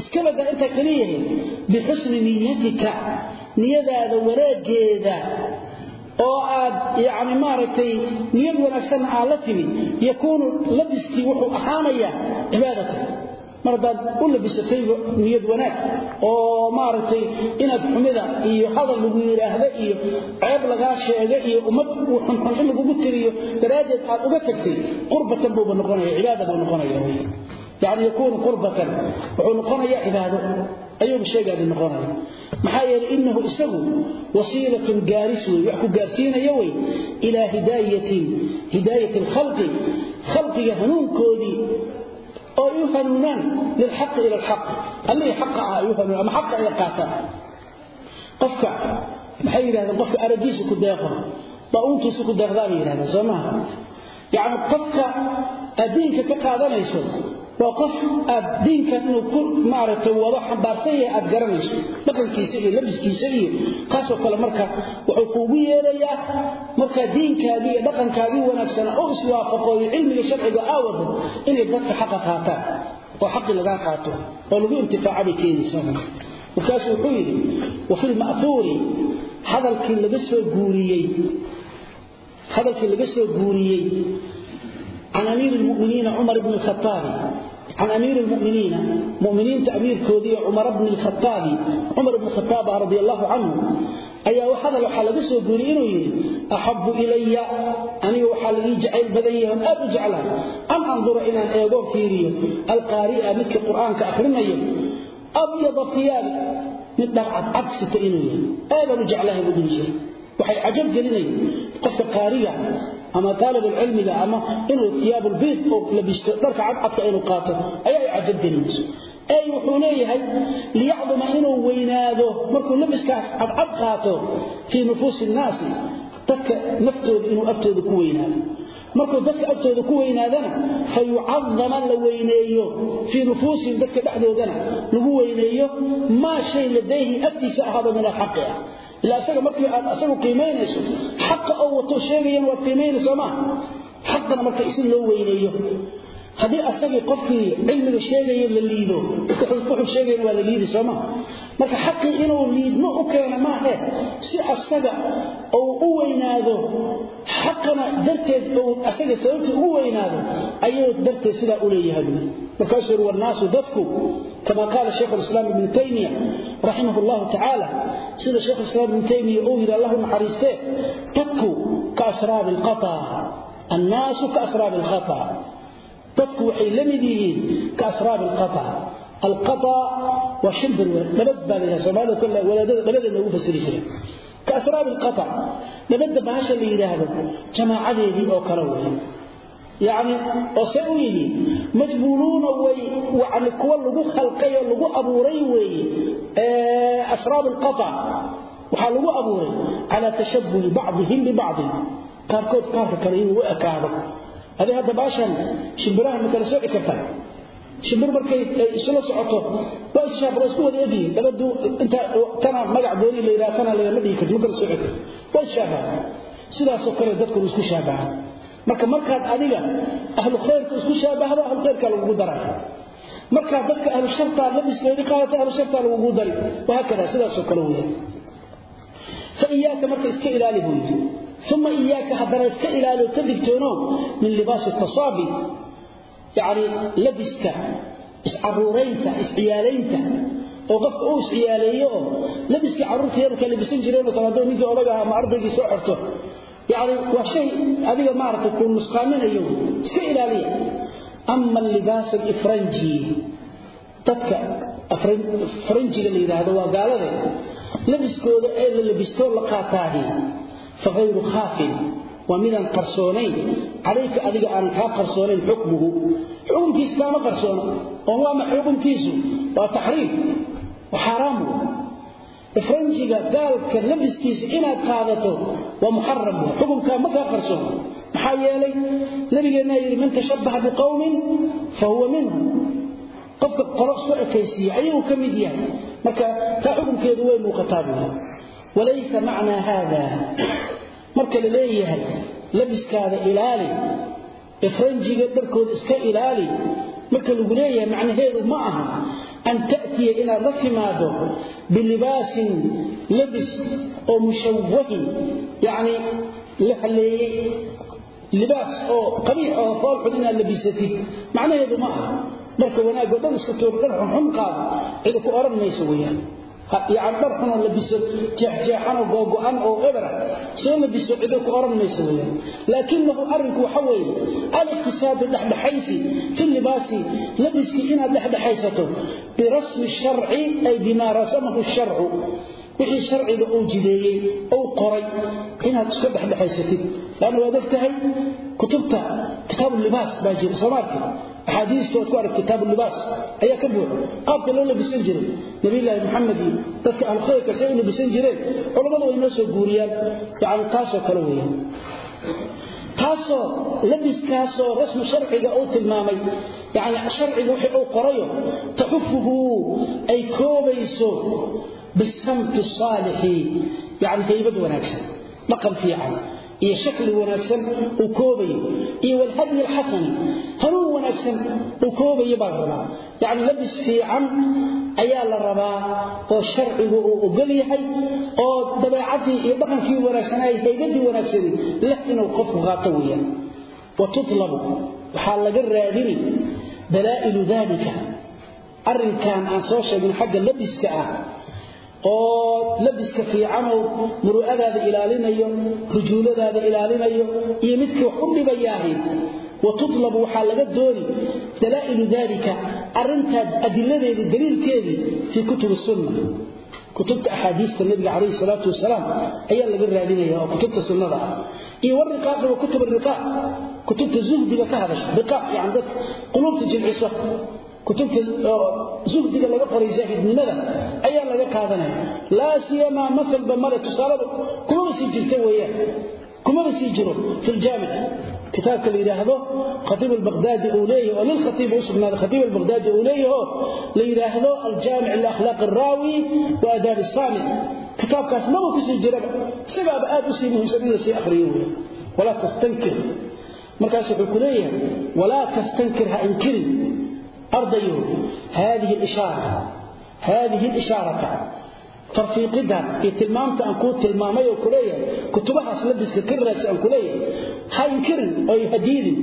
iskabada intaa kaliyahay bixusni niyatika niyadaada wanaaggeeda oo aad yani maaragtay niyad wanaagsanna aad la timid yakuunu labiskii wuxuu ahaanayaa cibaadata mar haddaad u labisatayba niyad wanaag oo maaragtay inaad xumida iyo hadal lagu yidhaahda iyo ceeb lagaa sheega iyo ummad xunxun in lagugu tiriyo daraaddeed aad uga tagtay qurbatan buuba noqonaya cibaada buu noqonaya yani yakuunu qurbatan wuxuu noqonayaa cibaado ayuuba sheegaadi noqonaya maxaa yeelay inahu isagu wasiilatun gaaris wey wax ku gaarsiinaya wey ilaa hidaayatin hidaayati alkhalqi khalqiga hanuunkoodii oo ay u hanuunaan lilxaqi ila alxaq. Allihii xaqa ah ay u hanuunaan ama xaqa ay qaataan qofka maxay yidhahdeen? Qofka aragiisa ku deeqo baa-uuntiisa ku deeqdaa bay yidhahdeen soo maaha yacni qofka aad diinka ka qaadanayso waa qof aad diinkan inuu ku maaragtay wado xambaarsan yahay aad garanayso dhaqankiisa iyo labiskiisa iyo kaasoo kale marka wuxuu kuugu yeerayaa markaa diinkaagii iyo dhaqankaagii wanaagsana oo iswaafaqo iyo cilmiga sharciga aa wado inay dadka xaqa qaataan oo xaqi lagaa qaato oo lagu intifaaca bay keenaysaa. Markaasuu wuxuu yidhi wa fi lma'huuri hadalkii laga soo guuriyey hadalkii laga soo guuriyey can amiiri lmuminiina radi allahu canhu ayaa hadal waxaa laga soo guuriyey inuu yidhi axabu ilaya aniga waxaa laii jacayl badan yahay on aad u jeclahay an andura inaan eegoo fiiriyo alqaari'a midkii qur'aanka akrinayo abyada fiyaabi mid dharcadcad sita inuu yahay aadaan u jeclahay buu dhihi jiray waxay cajab gelinaya qofka qaariga ama taalibulcilmiga ama inuu iyaabulbiid oo labisto dharka cadcadka inuu qaato ayaa ay cajab gelinayso. Ey wuxuu leeyahay liyacduma inuu weynaado markuu labiskaas cadcad qaato fii nufuusi innaasi dadka naftooda inuu agtooda ku weynaado. Markuu dadka agtooda ku weynaadana fa yucadama la weyneeyo fii nufuusihim dadka dhexdoodana. Lagu weyneeyo maa shay ladayhi agtiisa ahaado min alxaqi ah ila asaga markii aad asagu qiimaynayso xaqa oo wato sheegayan waad qiimaynayso maaha xaqana marka isin loo weyneeyo haddii asagii qofkii cilmiga sheegaya la liido wuxuu sheegayna waa la liidi sooma marka xaqii inuu liidmo u keeno maahe si asaga uu u weynaado xaqana darteed uu asaga sababtii ugu weynaado ayuu darteed sidaa u leeyahay. Markaasuu yuri warnaasu dadku kama qaala shaykh lislaam ibnu taymiya raximah llahu tacaala sida shaykh islaam ibnu taymiya uu yidhi allahu naxariistee dadku ka asraabi alqata annaasu ka asraabi alkhata dadku waxay la mid yihiin ka asraabi alqata. Alqata waa shimbir dhabad baa la yidhaha soomaalida kole wadaadada dhabada loogu fasiri jiray. Ka asraabi alqata dhabadda bahasha la yidhaahdo jamaacadeedii oo kale weeye yacni oo see u yihiin majbuuluuna way yani kuwa lagu khalqay oo lagu abuuray weeye. Asraab alqata waxaa lagu abuuray calaa tashabuhi bacdihim bibacdin. Qaarkood qaarka kale inuu u ekaado ma kala sooci kartaa? Shimbir markay isla socoto waa isshaaba isku wada egyihin dabadu inta tana magac gooni la yidhaha tana lama dhihi karto ma kala sooci karto waa ishaabaha sidaasoo kale dadkuna isku shaabaha marka markaad adiga ahlu khayrka isku shaabahdo ahlu khayrka lagugu daraya markaad dadka ahlu shartaa labiskoodii qaadato ahlu shartaa lagugu dari wahaakada sidaasoo kale weya fa iyaaka marka iska ilaali buu yidhi uma iyaaka haddana iska ilaali ka digtoono min libaasi tasaabi yacni labiska iscaruuraynta isciyaalaynta oo qofka uu isciyaaleeyo oo labiskii carruurta yarka labisan jireenoo kale hadduu ninkii odaga ama ardaygii soo xorto yacni waa shay adiga maaragtay kuu nusqaaminayo iska ilaaliya ama alibaas alifranji dadka faranjiga la yidhaahdo waa faayru khaafin waa midaan qarsoonayn. Calayka adiga aanan kaa qarsoonayn xukmuhu. Xukunkiisa kaama qarsoono. Oo waama xukunkiisu waa taxriim waa xaaraamu ifranjiga gaalka labiskiisa inaad qaadato waa muxaram xukunka ma ka qarso maxaa yeelay nabigeena yiri man tashabbaha biqawmin fa huwa minhum qofka qoros ku muuqataa buu walaysa macna hada marka la leeyahay labiskaada ilaali ifranjiga dharkooda iska ilaali marka lagu leeyahay macnaheedu ma aha an ta'tiya inaad la timaado bilibaasin labis oo mushawahin yacni la haleeyey libaas oo qabiix oo foolxun inaad labisatid. Macnaheedu ma aha. Dharka wanaagoo dhan iska yaan dhar xun oo labiso jeexjeexan oo googo-an oo ebera ah, soo labiso cido ku oran mayso weyaan laakinahu arrinku waxa weeye aliqtisaadu dhexdhexaysi fi libaasi labiskii inaad dhexdhexaysato birasmi sharci ay bimaa rasamahu sharcu. Wixii sharciga uu jideeyey uu qoray inaad iska dhexdhexaysatid. Laanna waad ogtahay kutubta kitaabulibaas baa jira soomaarka axaadiistood ku arag kitaab libaas ayaa ka buuxo. Qaabka loo labisan jiray nabilaahi maxamed iyo dadka ahlkhayrka say u labisan jireen culammadu way noo soo guuriyaan. Yani taasoo kale weeyaan. Taasoo labiskaasoo rasmu sharciga uu tilmaamay yani sharciga wixii uu qorayo taxufuhu ay koobayso bisamti saalixi yani haybad wanaagsan dhaqan fiican iyo shakli wanaagsan uu koobayo iyo walhadyi alxasan hanuun wanaagsan uu koobayo baa rabaa. Yacni labis fiican ayaa la rabaa oo sharcigu uu ogol yahay oo dabeecadii iyo dhaqankii wanaagsanaa haygadii wanaagsani lah inuu qofku qaato weeyaan. Wa tutlabu waxaa laga raadini balaa'ilu daalika. Arrinkan aan soo sheegin xagga labiska ah oo muru'adaada ilaalinayo rujuuladaada ilaalinayo iyo midkii wax u dhibayaahay وتطلب waxaa laga dooni dalaa'ilu dalika arinta adiladeeda daliilkeedi fi kutub sunna kutubta ahadiista nabiga kaleey salaatu wasalaam ayaa laga raadinaya oo kutubta sunnada iyo wariqaaq iyo kutub riqaaq kutubta zuhdiga ka hadasha kutubta suhdiga laga qoray zaahidnimada ayaa laga qaadanaya. Laa siyamaa maalba male tusaaladu kumaba sii jirta weyaan kumaba sii jiro fi kitaabka la yidhaahdo khatiib albaqdaadi uu leeyah oo lilkhatiib u khatiib albaqdaadi uu leeyaho la yidhaahdo aljaamic liakhlaaqi araawi wa aadaab saamic kitaabkaas maba ku sii jiraba isagaaba aad u muhiimsan in la sii akriyo wey walaa tastankir. Markaas wuxuu ku leeyahay walaa tastankir ha inkirin ardayhu haadihi ishaara haadihi ishaarata tarfiiqidan iyo tilmaamta aan kuu tilmaamay oo kuleeyahay kutubahaas labiska ka raasi aan kuleeyahay ha inkirin oo hadiidin.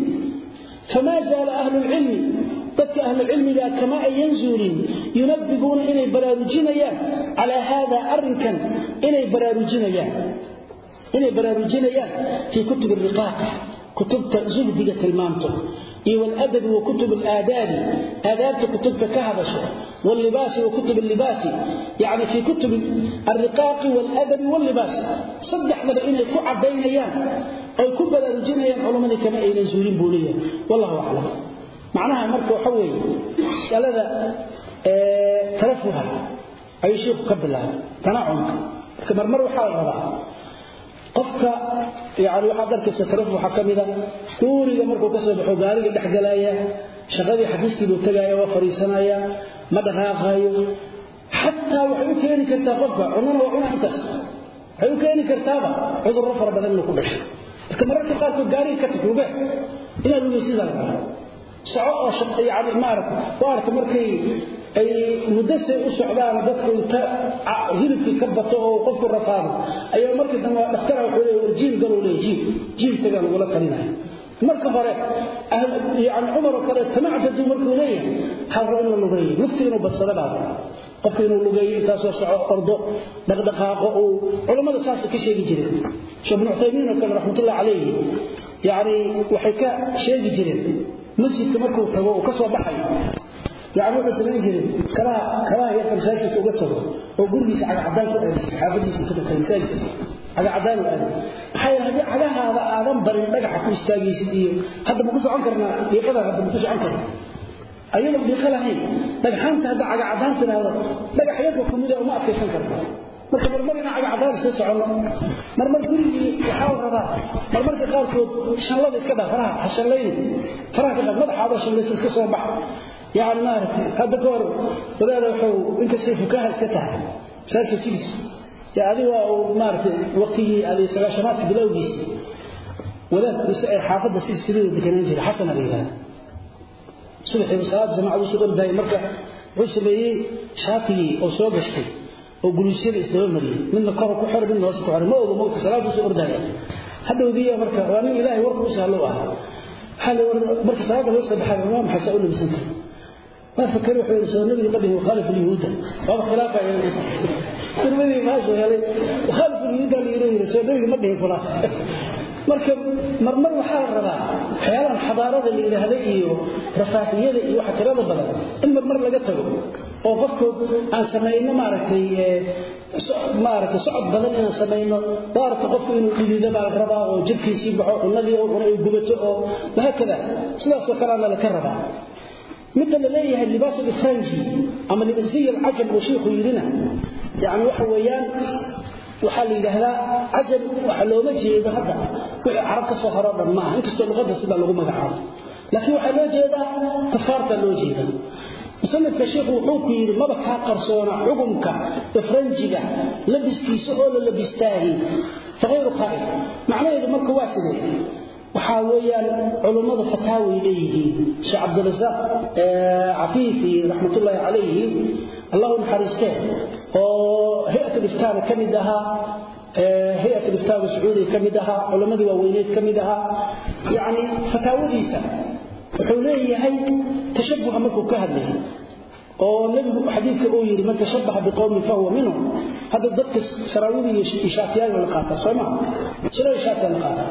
Famaa zaala ahlu lcilmi dadka ahlu cilmigaa kama ayan zuulin yunabbiguuna inay baraarujinayaan calaa haadaa arrinkan inay baraarujinayaan inay baraarujinayaan fii kutubi riqaaqa kutubta والأدب وكتب الآداب آداب كتب كهبش واللباس وكتب اللباس يعني في كتب الرقاق والأدب واللباس صدح لبا إنه كعب بين أيام أو كبل رجين أيام علماء كما إلى زورين بوليا والله أعلم معناها مركو حوي قال هذا اه ترفها أي شيء قبلها تنعمك كما مروا حال qofka yani waxaad arkaysa taraf waxaa ka mida tuuriga markuu ka soo baxo gaariga dhex galaya shaqadii xafiistii buu tagaya waa fadhiisanaya ma dhaqaaqayo. Xataa waxay u keeni kartaa qofka cunana waa cuna intaas waxay u keeni kartaaba cudurro fara badan inuu ku dhasho. Marka mararka qaarkood gaariga ka tag lugee inaad soco oo yani maarata waa arka markay ay mudase u socdaan dadku inta hilibkii ka bato oo qofku rafaado ayaa markii dambe dhakhtar wuxuu leeyahay warjiin galuu leeyahay jiin jiin taga lagu la kalinayo marka hore yani umar kale tamacdadu markuu leeyahay hal ra'in la lugeeyay lugta inuu badsada baa qofka inuu lugeeyay intaasoo soco ordo dhaqdhaqaaqo uu culamada saas ka sheegi jireen. Sheekh ibn Uthaymeen kale raxmatullahi alayhi yani waxay ka sheegi jireen. Masjidka markuu tago oo ka soo baxay يعني wuxuu sameyn jiray kala kala yarka masaajidka uga tago oo gurigiisa caga cadaan ku aaday xaafadiisa ku dhaqay masaajidka caga cadaan u aaday maxay hadii cagahaada aadan barin dhagaxa ku istaagaysid iyo hadda ma ku socon karnaa deeqada hadda ma ku socon karnaa ayadoo deeqa lahayn dhagxaanta hadda caga cadaan tiraahdo dhagax yarka kumida uma adkaysan kartaa marka marmar ina cagacdaan iska socono marmar gurigii waxaa rabaa marmarka qaarkood shanlada iska dhaa faraha hashallayni faraha ka dhaa madaxaada shallaysa iska soo bax maaragtay hadda ka hor wadaada wuxuu inkastay fukaha iska tahay masaajka tigis ya adiga waa uu maaragtay waqtigii aday sagaashanaadka bilowgiisa wadaadkiisa ee xaafadda silsilada deganaan jiray xasana la yidhahda subaxii salaada jamaacadu soo ordayay marka wuxuu sameeyey shaatigii oo guluusyada isdaba mariyey. Midna kor ku xiray midna hoos ku xiray ma oga mowta salaadu soo ordaya hadhowdiya marka waa nin ilaahay warka u sahlo ah war marka salaada loo soo baxay waa maxay? Saa u labisan tahay ما فكر وحي رسول النبي قبله وخالف اليهود هذا خلاف يعني ترمذي ما شو يعني وخالف اليهود اللي يريد رسول النبي ما به فلاس marka marmar waxaa la rabaa waxyaalahan xadaarada la yidhaahda iyo rafaahiyada iyo waxa tirada badan in marmar laga tago oo qofkood aan samayno maaragtay maaragtay socod badan inaan samayno daarta qofku inuu dhidido baa la rabaa oo jidhkiisii baxo cunadii oo cuna ay gubato oo wahaakada sidaasoo kaleana laka rabaa midda la leeyahay libaas ifranji ama libasiya alcajab uu shiikhu yidhina. Yani waxa weeyaan waxaa la yidhaahdaa cajab waxa looma jeedo hadda. Wixii carab ka soo horoo dhan maaha. Inkastoo luqadda sidaa lagu magacaabo. Laakiin waxaa loo jeedaa kafaarta loo jeeda musanifka sheikhu wuxuu ku yidhi maba kaa qarsoona xukumka ifranjiga labiskiisa oo waxaa weeyaan culummada fataaway leeyihiin. Sheekh cabdirasaaq cafiifi raxmatullaahi calayhi allahu naxariistee oo hay'at iftaana ka mid ahaa hay'at iftaana sacuudiga ka mid ahaa culammadii waaweyneed ka mid ahaa. Yacni fataawadiisa wuxuu leeyahay tashabuha markuu ka hadlayay oo nabigu xadiidka uu yidhi man tashabaha biqowmin fahuwa minhum. Hadda dadka saraawidi iyo shaatiyaal la qaataa soo maa shirada shaatiyaa la qaataa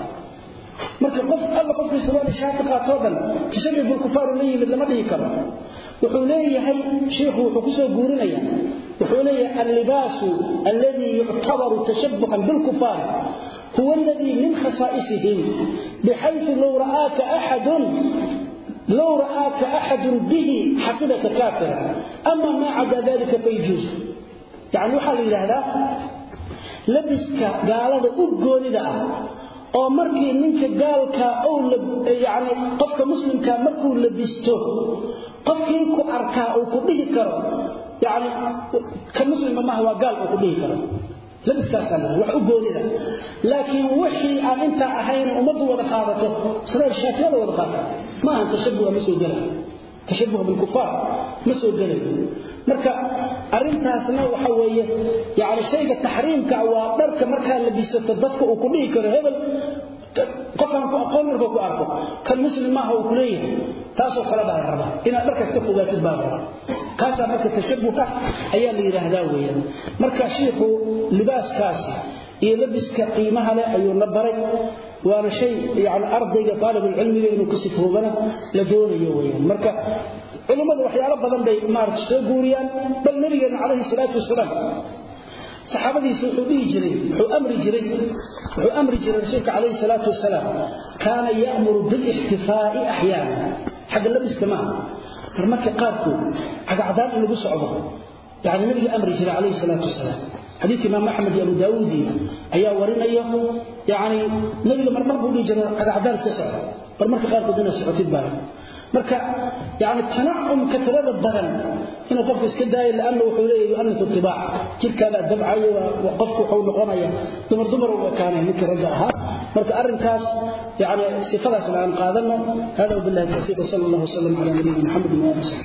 marka qof alla qofkii subaana shaati qaatoo dhan tashabbu kufaar yimid lama dhigi karo. Wuxuu leeyahay sheekhu wuxuu ku guurinaya wuxuu leeyahay al-libaasu alladhi yu'tabaru tashabbuhan huwa alladhi min khasa'isihim bihaythu law ra'aka ahadun law ra'aka ahadun bihi hasibaka kafir amma ma 'ada dhalika fayjuz yani waxa la yiraahdaa labiska gaalada u goonida ah oo markii ninka gaalka oo yaani qofka muslimka markuu labisto qofkii ku arkaa oo ku dhihi karo yaani ka muslima ma waa gaal oo ku dhihi karo. Laakiin wixii aan inta ahayn umadu wada qaadato sida shaakada wada qaadato ma aan tashabbuh ma soo galay tashabbuh bil kufar ma soo galay marka arintaasna waxa weeye yaani shayga tahriimka waa dharka marka labisato dadka uu ku dhihi karo hebel qofkan ku aqoon markuu ku arko kan muslim ma uu kuleeyahay taasoo kala baa rabaa ina dharka iska fogaatid baa rabaa iyo labiska qiimaha leh ayuu na baray. Waana shay yani ardayga taalibul cilmiga inuu ku sifoobana la doonayo weeyaan. Marka culimadu waxyaalo badan bay maaragtay soo guuriyaan. Bal nabigeena calayhi salaatu wasalaam saxaabadiisu wuxuu dhihi jiray wuxuu amri jiray wuxuu amri jiray rasuulka calayhi salaatu wasalaam kaana ya'muru bilixtifaa'i axyaana. Xagga labiska maaha marmarka qaarkood cagacdaan in lagu socdo yani nabiga amri jiray calayhi salaatu wasalaam حديث إمام أحمد أبو داود أيا ورنيا يعني نبي مرمر بودي جرى على عدال سسع مرمر قال قدنا سعوتي بار مركا يعني التنعم كثرة البدن هنا قف اسكداي لأنه وحوليه يؤنث الطباع تلك لا دبعي وقفك حول قرية دمر دمر وكان منك رجعها مركا أرنكاس يعني صفة الآن قادمنا هذا وبالله التوفيق صلى الله وسلم على نبينا محمد وعلى آله